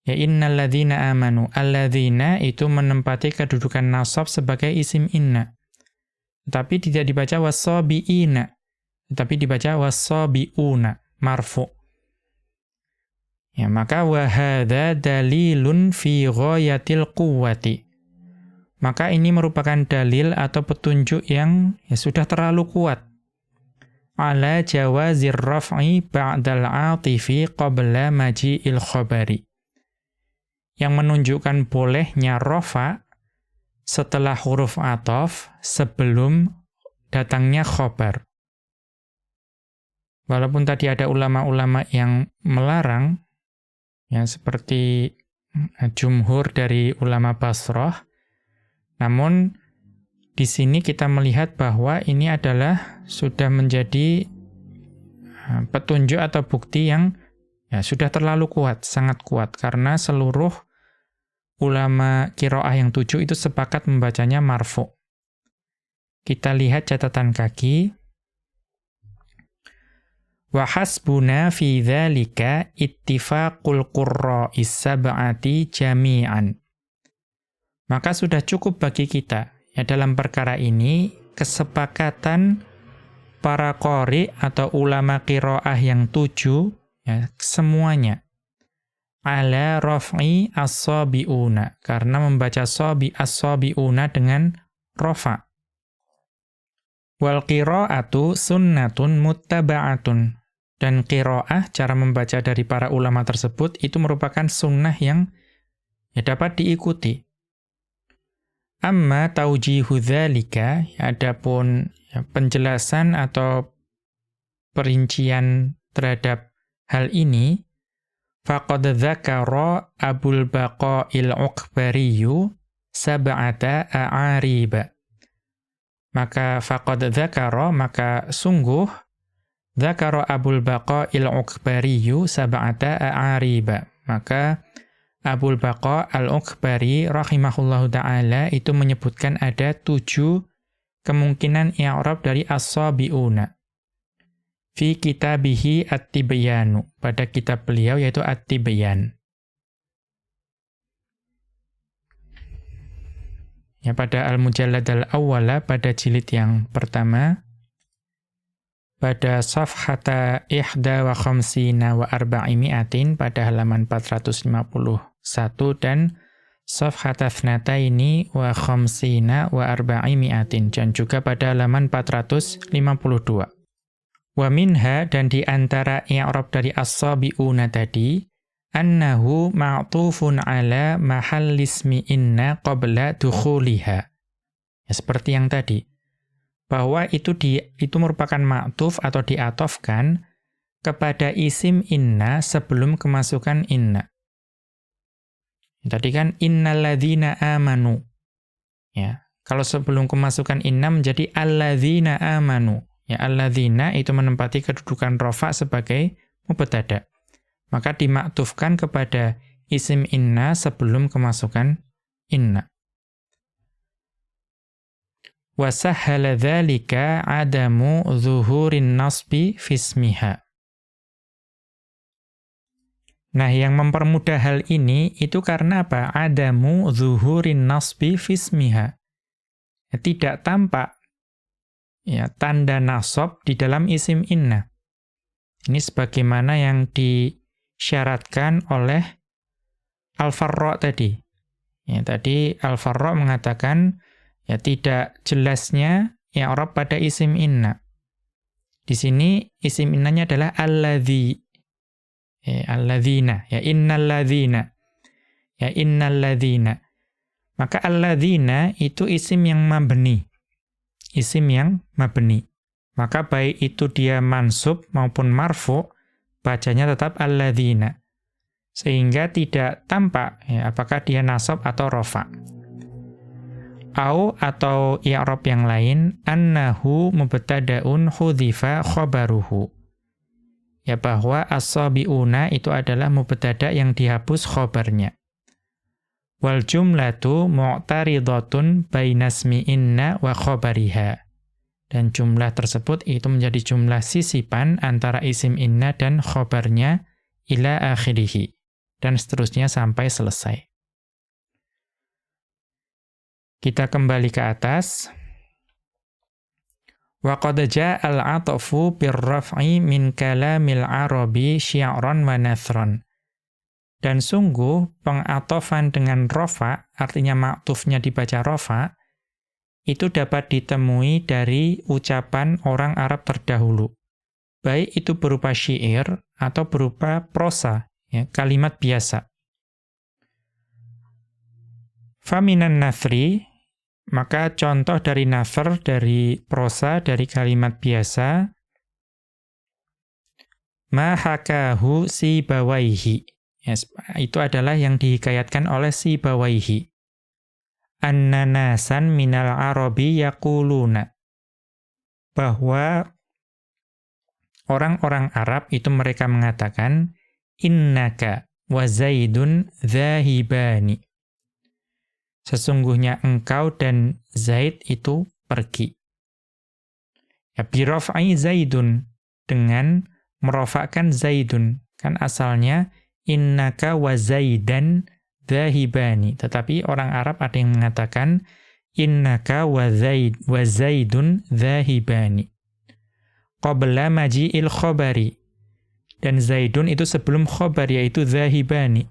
Ya innalladzina amanu. Alladzina itu menempati kedudukan nasab sebagai isim inna. Tapi tidak dibaca wasabiina. Tapi dibaca wasabiuna marfu. Ya, maka wahada dalilun fi ghayatil quwwati. Maka ini merupakan dalil atau petunjuk yang ya, sudah terlalu kuat ala jawazir raf'i ba'dal atifi qabla maji'il khabari. Yang menunjukkan bolehnya rafa setelah huruf atof sebelum datangnya khobar. Walaupun tadi ada ulama-ulama yang melarang, ya seperti eh, jumhur dari ulama Basroh, namun di sini kita melihat bahwa ini adalah sudah menjadi eh, petunjuk atau bukti yang ya sudah terlalu kuat, sangat kuat karena seluruh ulama kiroah yang tujuh itu sepakat membacanya marfu. Kita lihat catatan kaki. Wa hasbuna fi dzalika ittifaqul qurra'is sab'ati jami'an. Maka sudah cukup bagi kita Ya, dalam perkara ini, kesepakatan para kori atau ulama kiroah yang tujuh, ya, semuanya, ala raf'i as-sabi'una, karena membaca sabi as-sabi'una dengan rofa. Wal qira'atu sunnatun muttaba'atun. Dan qira'ah, cara membaca dari para ulama tersebut, itu merupakan sunnah yang ya, dapat diikuti. Amma taujihu dzalika, adapun ya, penjelasan atau perincian terhadap hal ini, faqad dzakara Abul Baqa'il Uqbariyu sab'ata a'ariba. Maka faqad dzakara, maka sungguh dzakara Abul Baqa'il Uqbariyu sab'ata a'ariba. Maka Abul Baqa Al-Uqbari rahimahullahu ta'ala itu menyebutkan ada tujuh kemungkinan i'rab dari as-sabiuna. Fi kitabihi at-tibyanu. Pada kitab beliau yaitu at-tibyan. Ya, pada Al-Mujallad al-awwala pada jilid yang pertama pada safhata ihda wa khamsina wa arba'imi'atin pada halaman 450 satu dan safhata thnataini wa khamsina wa arba'i mi'atin dan juga pada halaman 452. Wa minha dan di antara i'rab dari as-sabiuna tadi annahu ma'tufun ala mahallismi inna qabla dukhuliha. Ya seperti yang tadi. bahwa itu di itu merupakan maktuf atau diatofkan kepada isim inna sebelum kemasukan inna. Tadi kan innalladzina amanu. Ya. Kalau sebelum kemasukan inna menjadi alladzina amanu. Ya alladzina itu menempati kedudukan rofa sebagai mubtada. Maka dimaktufkan kepada isim inna sebelum kemasukan inna. Wasahhala dzalika adamu zuhurin nasbi fismiha. Nah, yang mempermudah hal ini itu karena apa? Adamu zuhurin nasbi fismiha. Tidak tampak ya tanda nasab di dalam isim inna. Ini sebagaimana yang disyaratkan oleh Al-Farra tadi. Ya, tadi Al-Farra mengatakan ya tidak jelasnya ya Arab pada isim inna. Di sini isim innanya adalah alladzi ya, alladzina ya innalladzina. Ya innalladzina. Maka alladzina itu isim yang mabni. Isim yang mabni. Maka baik itu dia mansub maupun marfu bacanya tetap alladzina sehingga tidak tampak ya, apakah dia nasab atau rofa au atau i'rab yang lain annahu mubtada'un hudhifa khabaruhu ya bahwa as-sabiuna itu adalah mubtada yang dihapus khobarnya. Wal jumlatu mu'taridatun bainasmi inna wa khobariha. Dan jumlah tersebut itu menjadi jumlah sisipan antara isim inna dan khobarnya ila akhirihi. Dan seterusnya sampai selesai. Kita kembali ke atas. Wa qad ja'al 'atfu birraf'i min kalamil arabi syi'ran wa nathran. Dan sungguh pengatofan dengan rofa, artinya maktufnya dibaca rofa, itu dapat ditemui dari ucapan orang Arab terdahulu. Baik itu berupa syair atau berupa prosa, ya, kalimat biasa. Faminan nathri, maka contoh dari nasr, dari prosa, dari kalimat biasa, ma hakahu si bawaihi. Yes, itu adalah yang dihikayatkan oleh si bawaihi. Annanasan minal arabi yakuluna. Bahwa orang-orang Arab itu mereka mengatakan, innaka wa zaidun zahibani. Sesungguhnya engkau dan Zaid itu pergi. Ya, birafai Zaidun. Dengan merofakkan Zaidun. Kan asalnya, innaka wa Zaidan dhahibani. Tetapi orang Arab ada yang mengatakan, innaka wa, Zaid, wa Zaidun dhahibani. Qabla maji'il khobari. Dan Zaidun itu sebelum khobar, yaitu dhahibani.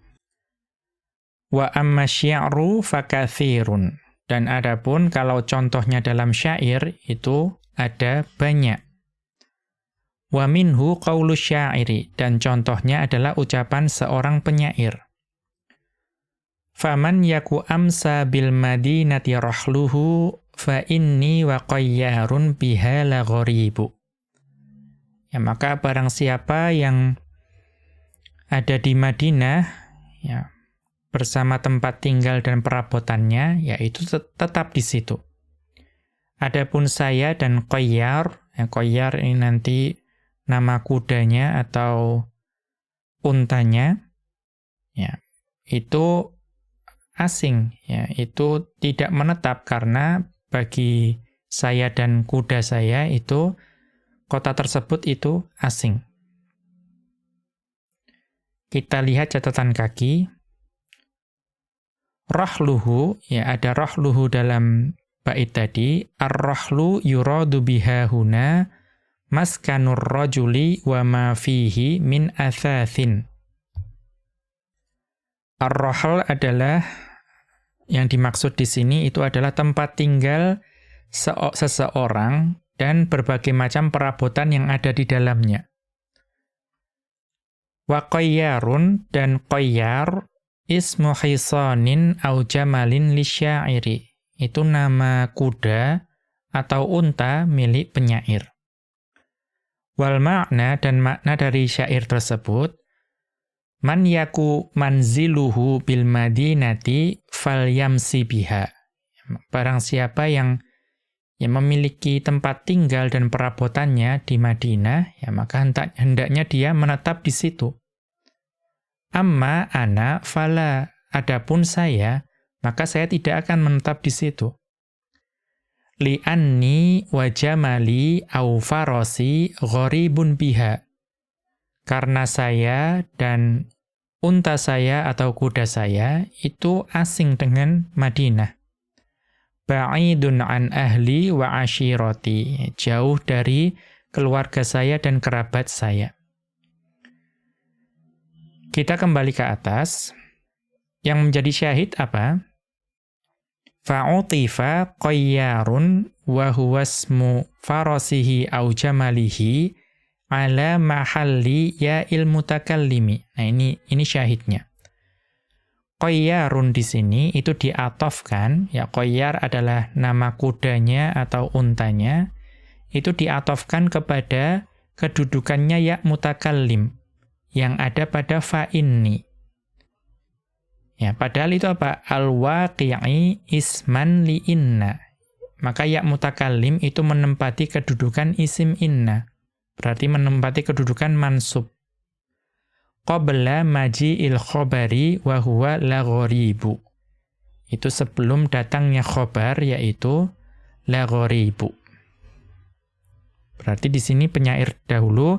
Wa amma syi'ru fakathirun. Dan adapun kalau contohnya dalam syair itu ada banyak. Wa minhu qawlu syairi. Dan contohnya adalah ucapan seorang penyair. Faman yaku amsa bil madinati rahluhu fa inni wa qayyarun biha la gharibu. Ya maka barang siapa yang ada di Madinah ya bersama tempat tinggal dan perabotannya, yaitu tetap di situ. Adapun saya dan Qayyar, ya Qayyar ini nanti nama kudanya atau untanya, ya itu asing, ya itu tidak menetap karena bagi saya dan kuda saya itu kota tersebut itu asing. Kita lihat catatan kaki. Rahluhu, ya ada rahluhu dalam bait tadi. Ar-rahlu yuradu biha huna maskanur rajuli wa ma fihi min athathin. Ar-rahl adalah yang dimaksud di sini itu adalah tempat tinggal seseorang dan berbagai macam perabotan yang ada di dalamnya. Wa qayyarun dan qayyar Ismu hisanin au jamalin lisyairi. Itu nama kuda atau unta milik penyair. Wal makna dan makna dari syair tersebut Man yaku manziluhu bil madinati falyamsi biha. Barang siapa yang yang memiliki tempat tinggal dan perabotannya di Madinah, ya maka hendaknya dia menetap di situ. Amma ana fala, adapun saya, maka saya tidak akan menetap di situ li'anni wa jamali au farasi gharibun biha. Karena saya dan unta saya atau kuda saya itu asing dengan Madinah. Ba'idun an ahli wa ashirati. Jauh dari keluarga saya dan kerabat saya. Kita kembali ke atas. Yang menjadi syahid apa? fa'utifa qayyarun wa huwa ismu farasihi au jamalihi ala mahalli ya ilmu takallimi. Nah ini ini syahidnya. Qayyarun di sini itu diatofkan, ya qayyar adalah nama kudanya atau untanya, itu diatofkan kepada kedudukannya ya mutakallim yang ada pada fa'inni. Ya, padahal itu apa? Al-waqi'i isman li inna. Maka ya mutakallim itu menempati kedudukan isim inna. Berarti menempati kedudukan mansub. Qabla maji'il khobari wa huwa la ghoribu. Itu sebelum datangnya khobar yaitu la ghoribu. Berarti di sini penyair dahulu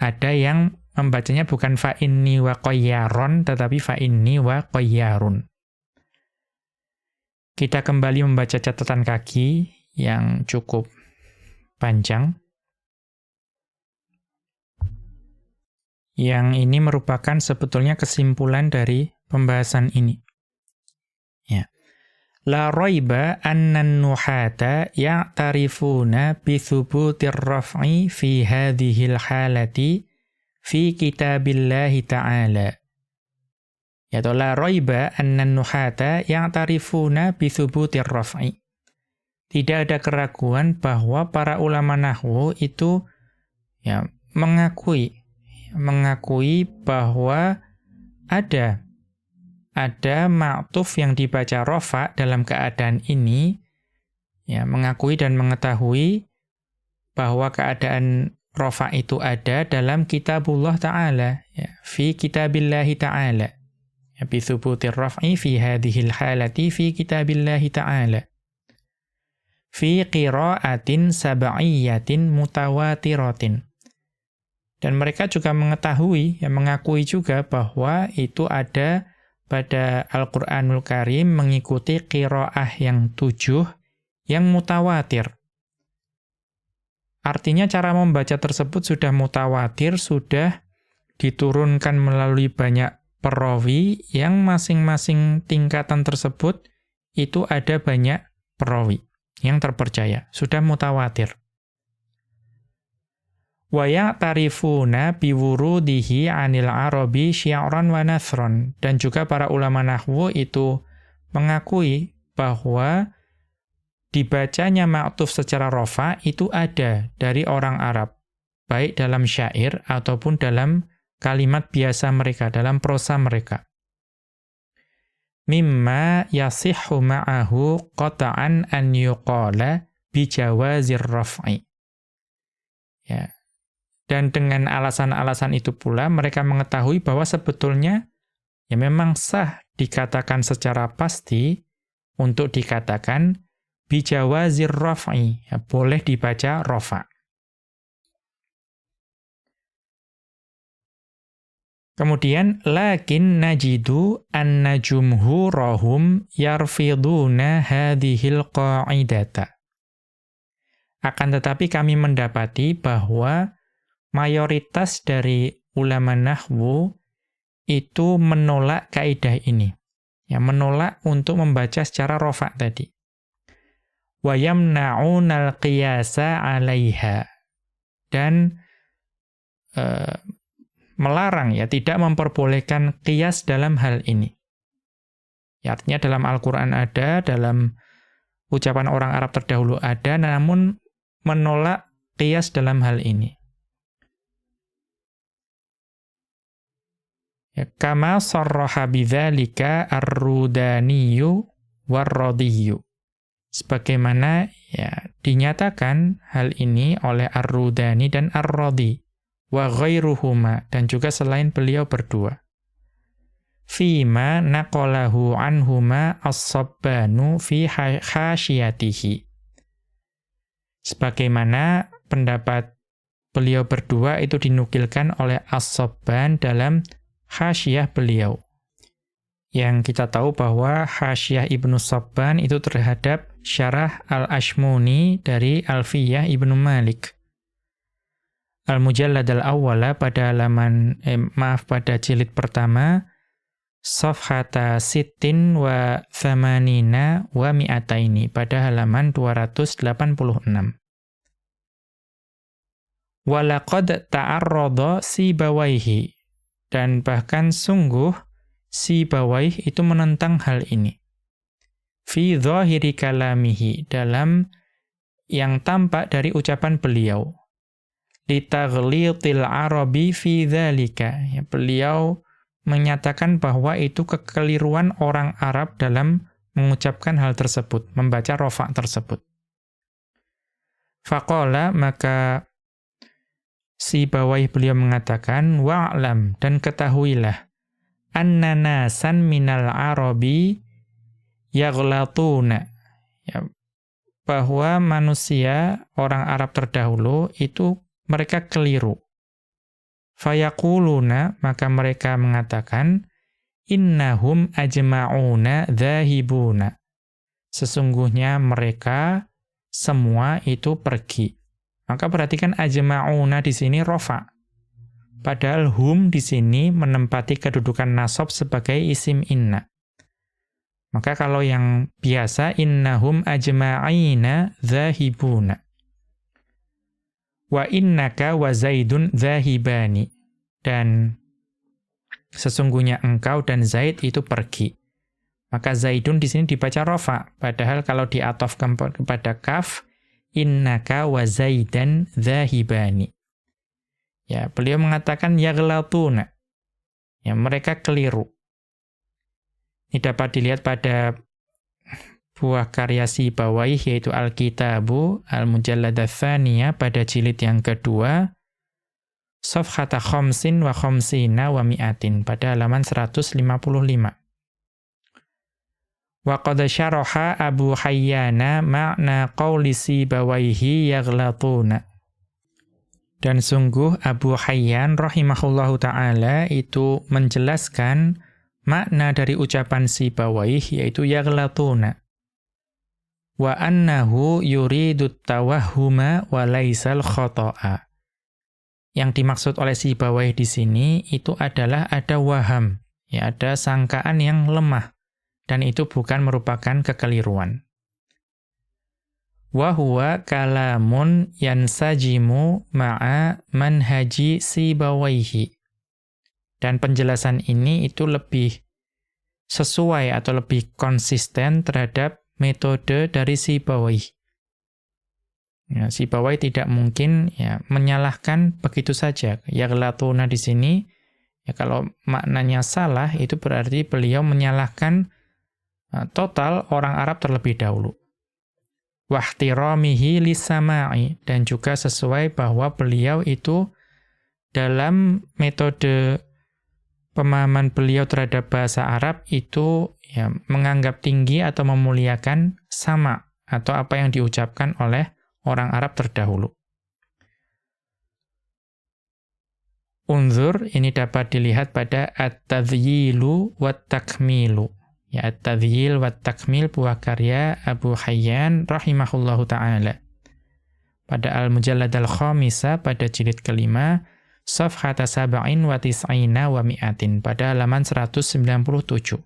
ada yang membacanya bukan fa inni wa qayyaron tetapi fa inni wa qayyarun. Kita kembali membaca catatan kaki yang cukup panjang. Yang ini merupakan sebetulnya kesimpulan dari pembahasan ini. Ya. La raiba annan nuhata ya'tarifuna bi thubutir raf'i fi hadhil halati fi kitabillahi ta'ala. Ya la raiba anna nuhata ya'tarifuna bi thubutir raf'i. Tidak ada keraguan bahwa para ulama nahwu itu ya mengakui mengakui bahwa ada ada ma'tuf yang dibaca rofa dalam keadaan ini ya mengakui dan mengetahui bahwa keadaan rofa itu ada dalam kitabullah ta'ala, ya, fi kitabillahi ta'ala. Ya, bi thubutir raf'i fi hadhil halati fi kitabillahi ta'ala. Fi qira'atin sab'iyyatin mutawatiratin. Dan mereka juga mengetahui, yang mengakui juga bahwa itu ada pada Al-Quranul Karim mengikuti qira'ah yang tujuh yang mutawatir. Artinya cara membaca tersebut sudah mutawatir, sudah diturunkan melalui banyak perawi yang masing-masing tingkatan tersebut itu ada banyak perawi yang terpercaya, sudah mutawatir. Wa ya'tarifuna biwurudihi 'anil arabi syi'ran wa nathron dan juga para ulama nahwu itu mengakui bahwa dibacanya ma'tuf secara rofa itu ada dari orang Arab, baik dalam syair ataupun dalam kalimat biasa mereka, dalam prosa mereka. Mimma yasihhu ma'ahu qata'an an yuqala bijawazir raf'i. Ya. Dan dengan alasan-alasan itu pula mereka mengetahui bahwa sebetulnya ya memang sah dikatakan secara pasti untuk dikatakan bijawazir raf'i. Ya, boleh dibaca rafa. Kemudian lakin najidu anna jumhurahum yarfiduna hadhil qa'idata. Akan tetapi kami mendapati bahwa mayoritas dari ulama nahwu itu menolak kaidah ini. Ya, menolak untuk membaca secara rofa tadi yamna'unal qiyasa 'alaiha dan e, melarang ya tidak memperbolehkan qiyas dalam hal ini. Ya, artinya dalam Al-Qur'an ada, dalam ucapan orang Arab terdahulu ada, namun menolak kias dalam hal ini. Ya, kama sarraha bidzalika ar-rudaniyu war-radiyyu. Sebagaimana ya dinyatakan hal ini oleh Ar-Rudani dan Ar-Radi wa ghairuhuma dan juga selain beliau berdua. Fima naqalahu anhuma as-sabbanu fi khasyatihi. Sebagaimana pendapat beliau berdua itu dinukilkan oleh As-Sabban dalam khasyah beliau. Yang kita tahu bahwa khasyah Ibnu Sabban itu terhadap syarah Al-Ashmuni dari Alfiyah Ibnu Malik. Al-Mujallad al-awwala pada halaman eh, maaf pada jilid pertama safhata sitin wa thamanina wa mi'ataini pada halaman 286. Walaqad ta'arrada Sibawaihi dan bahkan sungguh si Bawaih itu menentang hal ini. Fi dhahiri kalamihi dalam yang tampak dari ucapan beliau. Litaghlitil arabi fi dhalika. Ya, beliau menyatakan bahwa itu kekeliruan orang Arab dalam mengucapkan hal tersebut, membaca rofa tersebut. Faqala maka si bawah beliau mengatakan wa'lam dan ketahuilah annana san minal arabi yaghlatuna ya, bahwa manusia orang Arab terdahulu itu mereka keliru. Fayaquluna maka mereka mengatakan innahum ajma'una dhahibuna. Sesungguhnya mereka semua itu pergi maka perhatikan ajma'una di sini rofa. Padahal hum di sini menempati kedudukan nasab sebagai isim inna. Maka kalau yang biasa innahum ajma'ina zahibuna. Wa innaka wa zaidun zahibani. Dan sesungguhnya engkau dan Zaid itu pergi. Maka Zaidun di sini dibaca rofa. Padahal kalau diatofkan kepada kaf, innaka wa zaidan dhahibani. Ya, beliau mengatakan yaglatuna. Ya, mereka keliru. Ini dapat dilihat pada buah karya si Bawaih yaitu Al-Kitabu Al-Mujalladathaniyah pada jilid yang kedua Sofhata khomsin wa khomsina wa mi'atin pada halaman 155. Wa qad syaraha Abu Hayyana ma'na qawli Sibawaihi yaghlatuna. Dan sungguh Abu Hayyan rahimahullahu taala itu menjelaskan makna dari ucapan Sibawaih yaitu yaghlatuna. Wa annahu yuridu tawahhuma wa laisal. Yang dimaksud oleh Sibawaih di sini itu adalah ada waham, ya ada sangkaan yang lemah dan itu bukan merupakan kekeliruan. Wahuwa kalamun yansajimu ma'a manhaji sibawaihi. Dan penjelasan ini itu lebih sesuai atau lebih konsisten terhadap metode dari Sibawai. Ya, Sibawai tidak mungkin ya menyalahkan begitu saja. Yaglatuna di sini ya kalau maknanya salah itu berarti beliau menyalahkan total orang Arab terlebih dahulu. Wahtiramihi lisama'i dan juga sesuai bahwa beliau itu dalam metode pemahaman beliau terhadap bahasa Arab itu ya menganggap tinggi atau memuliakan sama atau apa yang diucapkan oleh orang Arab terdahulu. Unzur ini dapat dilihat pada at-tadhyilu wa takmilu ya At-Tadhil wa Takmil buah karya Abu Hayyan rahimahullahu taala. Pada Al-Mujallad Al-Khamisa pada jilid kelima, Safhata sab'in wa tis'ina wa mi'atin pada halaman 197.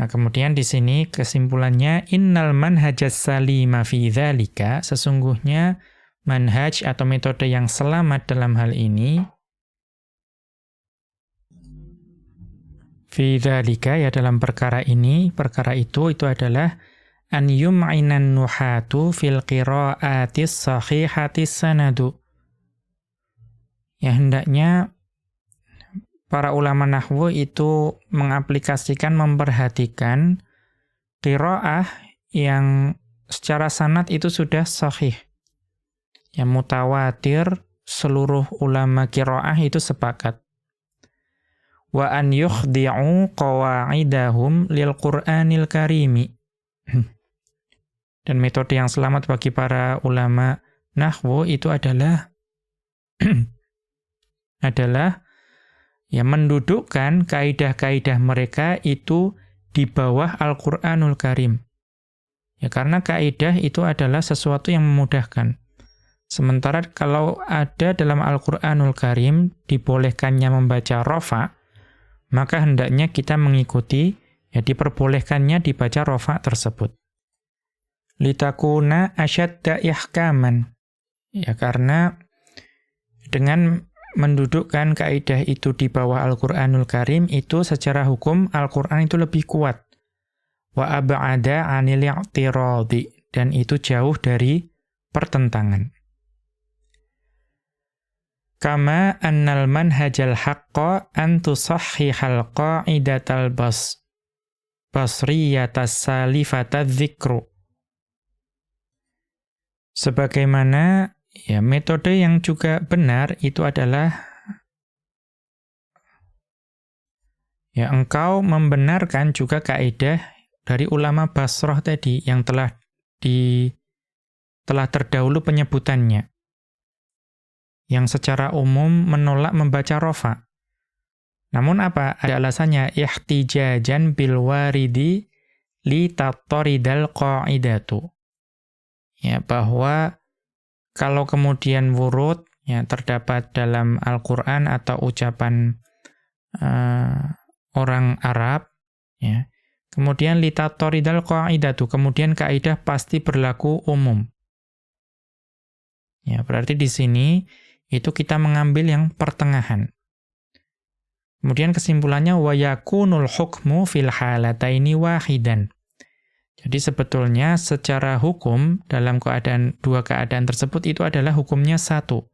Nah, kemudian di sini kesimpulannya innal manhajas salima fi dzalika sesungguhnya manhaj atau metode yang selamat dalam hal ini fi dzalika ya dalam perkara ini, perkara itu itu adalah an yum'inan nuhatu fil qira'atis sahihatis sanadu. Ya hendaknya para ulama nahwu itu mengaplikasikan memperhatikan qiraah yang secara sanad itu sudah sahih. Yang mutawatir seluruh ulama qiraah itu sepakat wa an yukhdi'u qawa'idahum lil Qur'anil Karimi. Dan metode yang selamat bagi para ulama nahwu itu adalah adalah ya mendudukkan kaidah-kaidah mereka itu di bawah Al-Qur'anul Karim. Ya karena kaidah itu adalah sesuatu yang memudahkan. Sementara kalau ada dalam Al-Qur'anul Karim dibolehkannya membaca rofa, maka hendaknya kita mengikuti, ya diperbolehkannya dibaca rofa tersebut. Litakuna asyadda ihkaman. Ya karena dengan mendudukkan kaidah itu di bawah Al-Qur'anul Karim itu secara hukum Al-Qur'an itu lebih kuat. Wa ab'ada 'anil i'tiradi dan itu jauh dari pertentangan. Kama annal manhajal haqqa an tusahhihal qa'idatal bas basriyatas salifata dzikru. Sebagaimana ya metode yang juga benar itu adalah ya engkau membenarkan juga kaidah dari ulama Basrah tadi yang telah di telah terdahulu penyebutannya yang secara umum menolak membaca rofa. Namun apa? Ada alasannya, ihtijajan bil waridi li tatoridal qa'idatu. Ya, bahwa kalau kemudian wurud ya terdapat dalam Al-Qur'an atau ucapan uh, orang Arab ya. Kemudian li tatoridal qa'idatu, kemudian kaidah pasti berlaku umum. Ya, berarti di sini itu kita mengambil yang pertengahan. Kemudian kesimpulannya wa yakunul hukmu fil halataini wahidan. Jadi sebetulnya secara hukum dalam keadaan dua keadaan tersebut itu adalah hukumnya satu.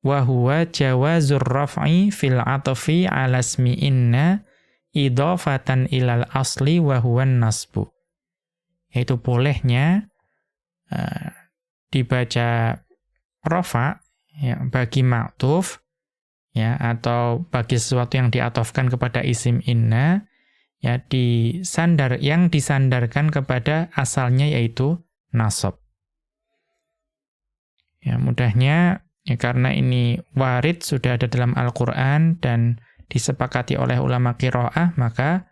Wa huwa jawazur raf'i fil atfi 'ala ismi inna idhafatan ilal asli wa huwa nasbu. Yaitu bolehnya uh, dibaca rafa ya, bagi maktuf ya atau bagi sesuatu yang diatofkan kepada isim inna ya disandar yang disandarkan kepada asalnya yaitu nasab. Ya mudahnya ya karena ini warid sudah ada dalam Al-Qur'an dan disepakati oleh ulama qiraah maka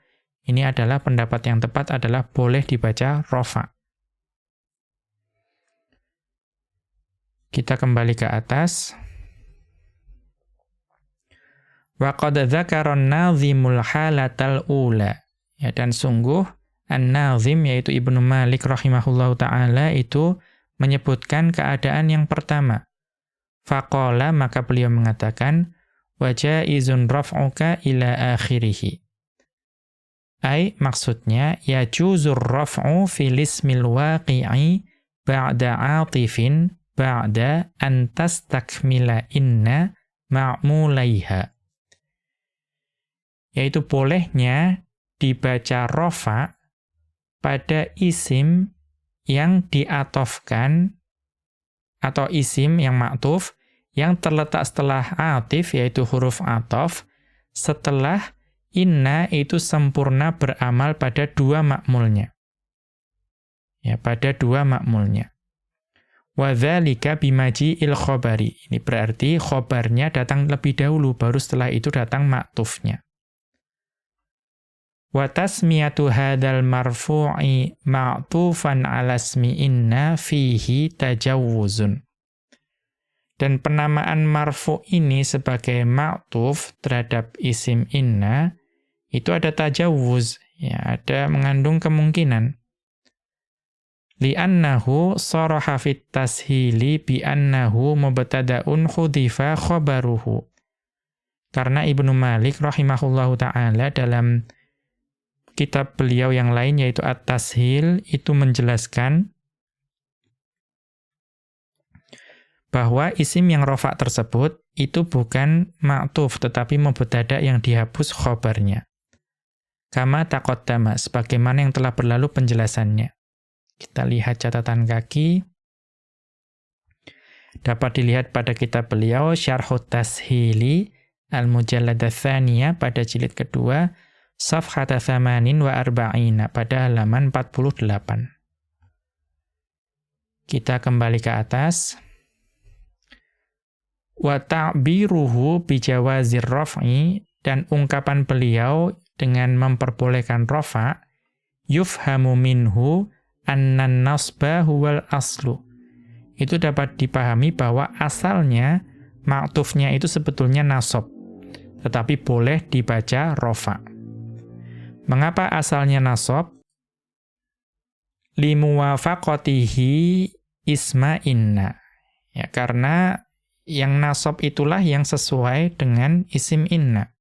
ini adalah pendapat yang tepat adalah boleh dibaca rofa. Kita kembali ke atas. Wa qad dzakara an-nazimul halatal ula. Ya dan sungguh An-Nazim yaitu Ibnu Malik rahimahullahu taala itu menyebutkan keadaan yang pertama. Faqala maka beliau mengatakan wajaizun raf'uka ila akhirih. Ai maksudnya ya juzur raf'u fil ismil waqi'i ba'da 'atifin ba'da antas takmila inna ma'mulaiha. Yaitu bolehnya dibaca rofa pada isim yang diatofkan atau isim yang maktuf yang terletak setelah atif yaitu huruf atof setelah inna itu sempurna beramal pada dua makmulnya. Ya, pada dua makmulnya. Wadzalika il khobari. Ini berarti khobarnya datang lebih dahulu, baru setelah itu datang maktufnya. Wa tasmiyatu hadzal marfu'i ma'tufan 'ala ismi inna fihi tajawuzun. Dan penamaan marfu ini sebagai ma'tuf terhadap isim inna itu ada tajawuz, ya, ada mengandung kemungkinan li'annahu saraha fit tashili bi'annahu mubtada'un khudifa khabaruhu. Karena Ibnu Malik rahimahullahu taala dalam kitab beliau yang lain yaitu At-Tashil itu menjelaskan bahwa isim yang rofa tersebut itu bukan ma'tuf tetapi mubtada yang dihapus khobarnya. Kama taqaddama sebagaimana yang telah berlalu penjelasannya. Kita lihat catatan kaki. Dapat dilihat pada kitab beliau Syarhut Tashili Al-Mujallad pada jilid kedua Safhata thamanin wa arba'ina pada halaman 48. Kita kembali ke atas. Wa ta'biruhu bijawazir raf'i dan ungkapan beliau dengan memperbolehkan rafa yufhamu minhu annan nasba huwal aslu. Itu dapat dipahami bahwa asalnya maktufnya itu sebetulnya nasab, tetapi boleh dibaca rofa. Mengapa asalnya nasab? Limuwafaqatihi isma inna. Ya, karena yang nasab itulah yang sesuai dengan isim inna.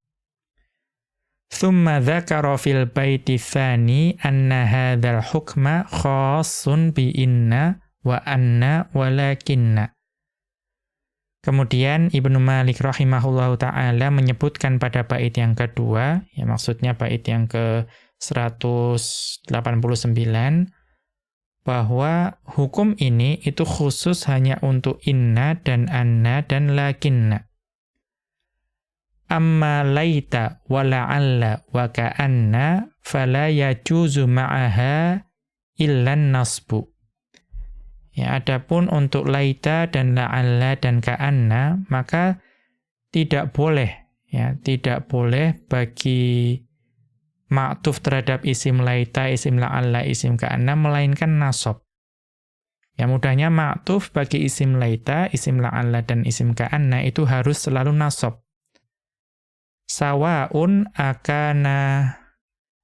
Thumma dzakara fil baiti tsani anna hadzal hukma khassun bi inna wa anna walakinna. Kemudian Ibnu Malik rahimahullahu taala menyebutkan pada bait yang kedua, ya maksudnya bait yang ke 189 bahwa hukum ini itu khusus hanya untuk inna dan anna dan lakinna. Amma laita wa la'alla wa ka'anna fala yajuzu ma'aha illan nasbu. Ya, adapun untuk laita dan la'alla dan ka'anna, maka tidak boleh, ya, tidak boleh bagi maktuf terhadap isim laita, isim la'alla, isim ka'anna, melainkan nasab. Ya mudahnya maktuf bagi isim laita, isim la'alla, dan isim ka'anna itu harus selalu nasab. Sawa'un akana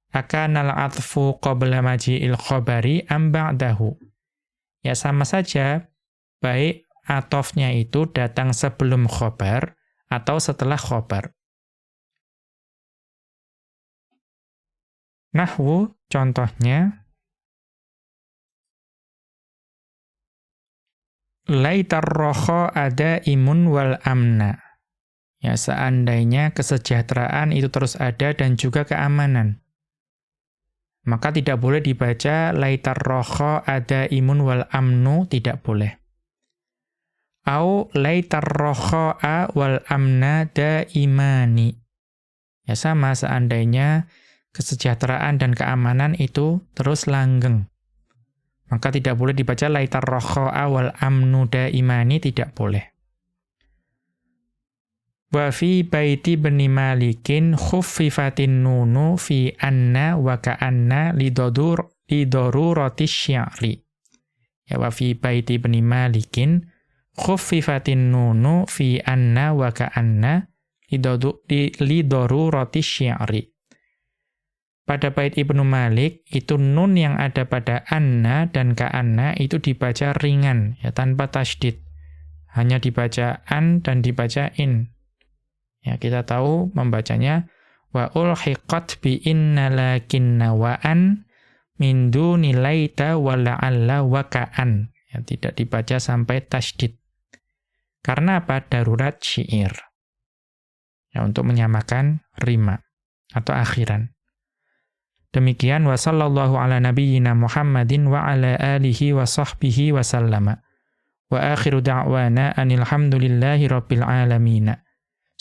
akana al-atfu qabla maji'il khabari am ba'dahu ya sama saja baik atofnya itu datang sebelum khobar atau setelah khobar. Nahwu contohnya Laitar roho ada imun wal amna. Ya, seandainya kesejahteraan itu terus ada dan juga keamanan. Maka tidak boleh dibaca laitar roho ada imun wal amnu, tidak boleh. Au laitar roho a wal amna da imani. Ya sama seandainya kesejahteraan dan keamanan itu terus langgeng. Maka tidak boleh dibaca laitar roho a wal amnu da imani, tidak boleh. Wa fi baiti bani malikin khuffifatin nunu fi anna wa ka'anna lidodur lidorurati syi'ri. Ya wa fi baiti bani malikin khuffifatin nunu fi anna wa ka'anna lidorurati syi'ri. Pada bait Ibnu Malik, itu nun yang ada pada anna dan ka'anna itu dibaca ringan, ya tanpa tasdid. Hanya dibaca an dan dibaca in. Ya, kita tahu membacanya wa ulhiqat bi inna lakinna wa an min duni laita wa la'alla wa ka'an. Ya, tidak dibaca sampai tasdid. Karena apa? Darurat syair. Ya, untuk menyamakan rima atau akhiran. Demikian wa sallallahu ala nabiyyina Muhammadin wa ala alihi wa sahbihi wa sallama. Wa akhiru da'wana anil hamdulillahi rabbil alamin.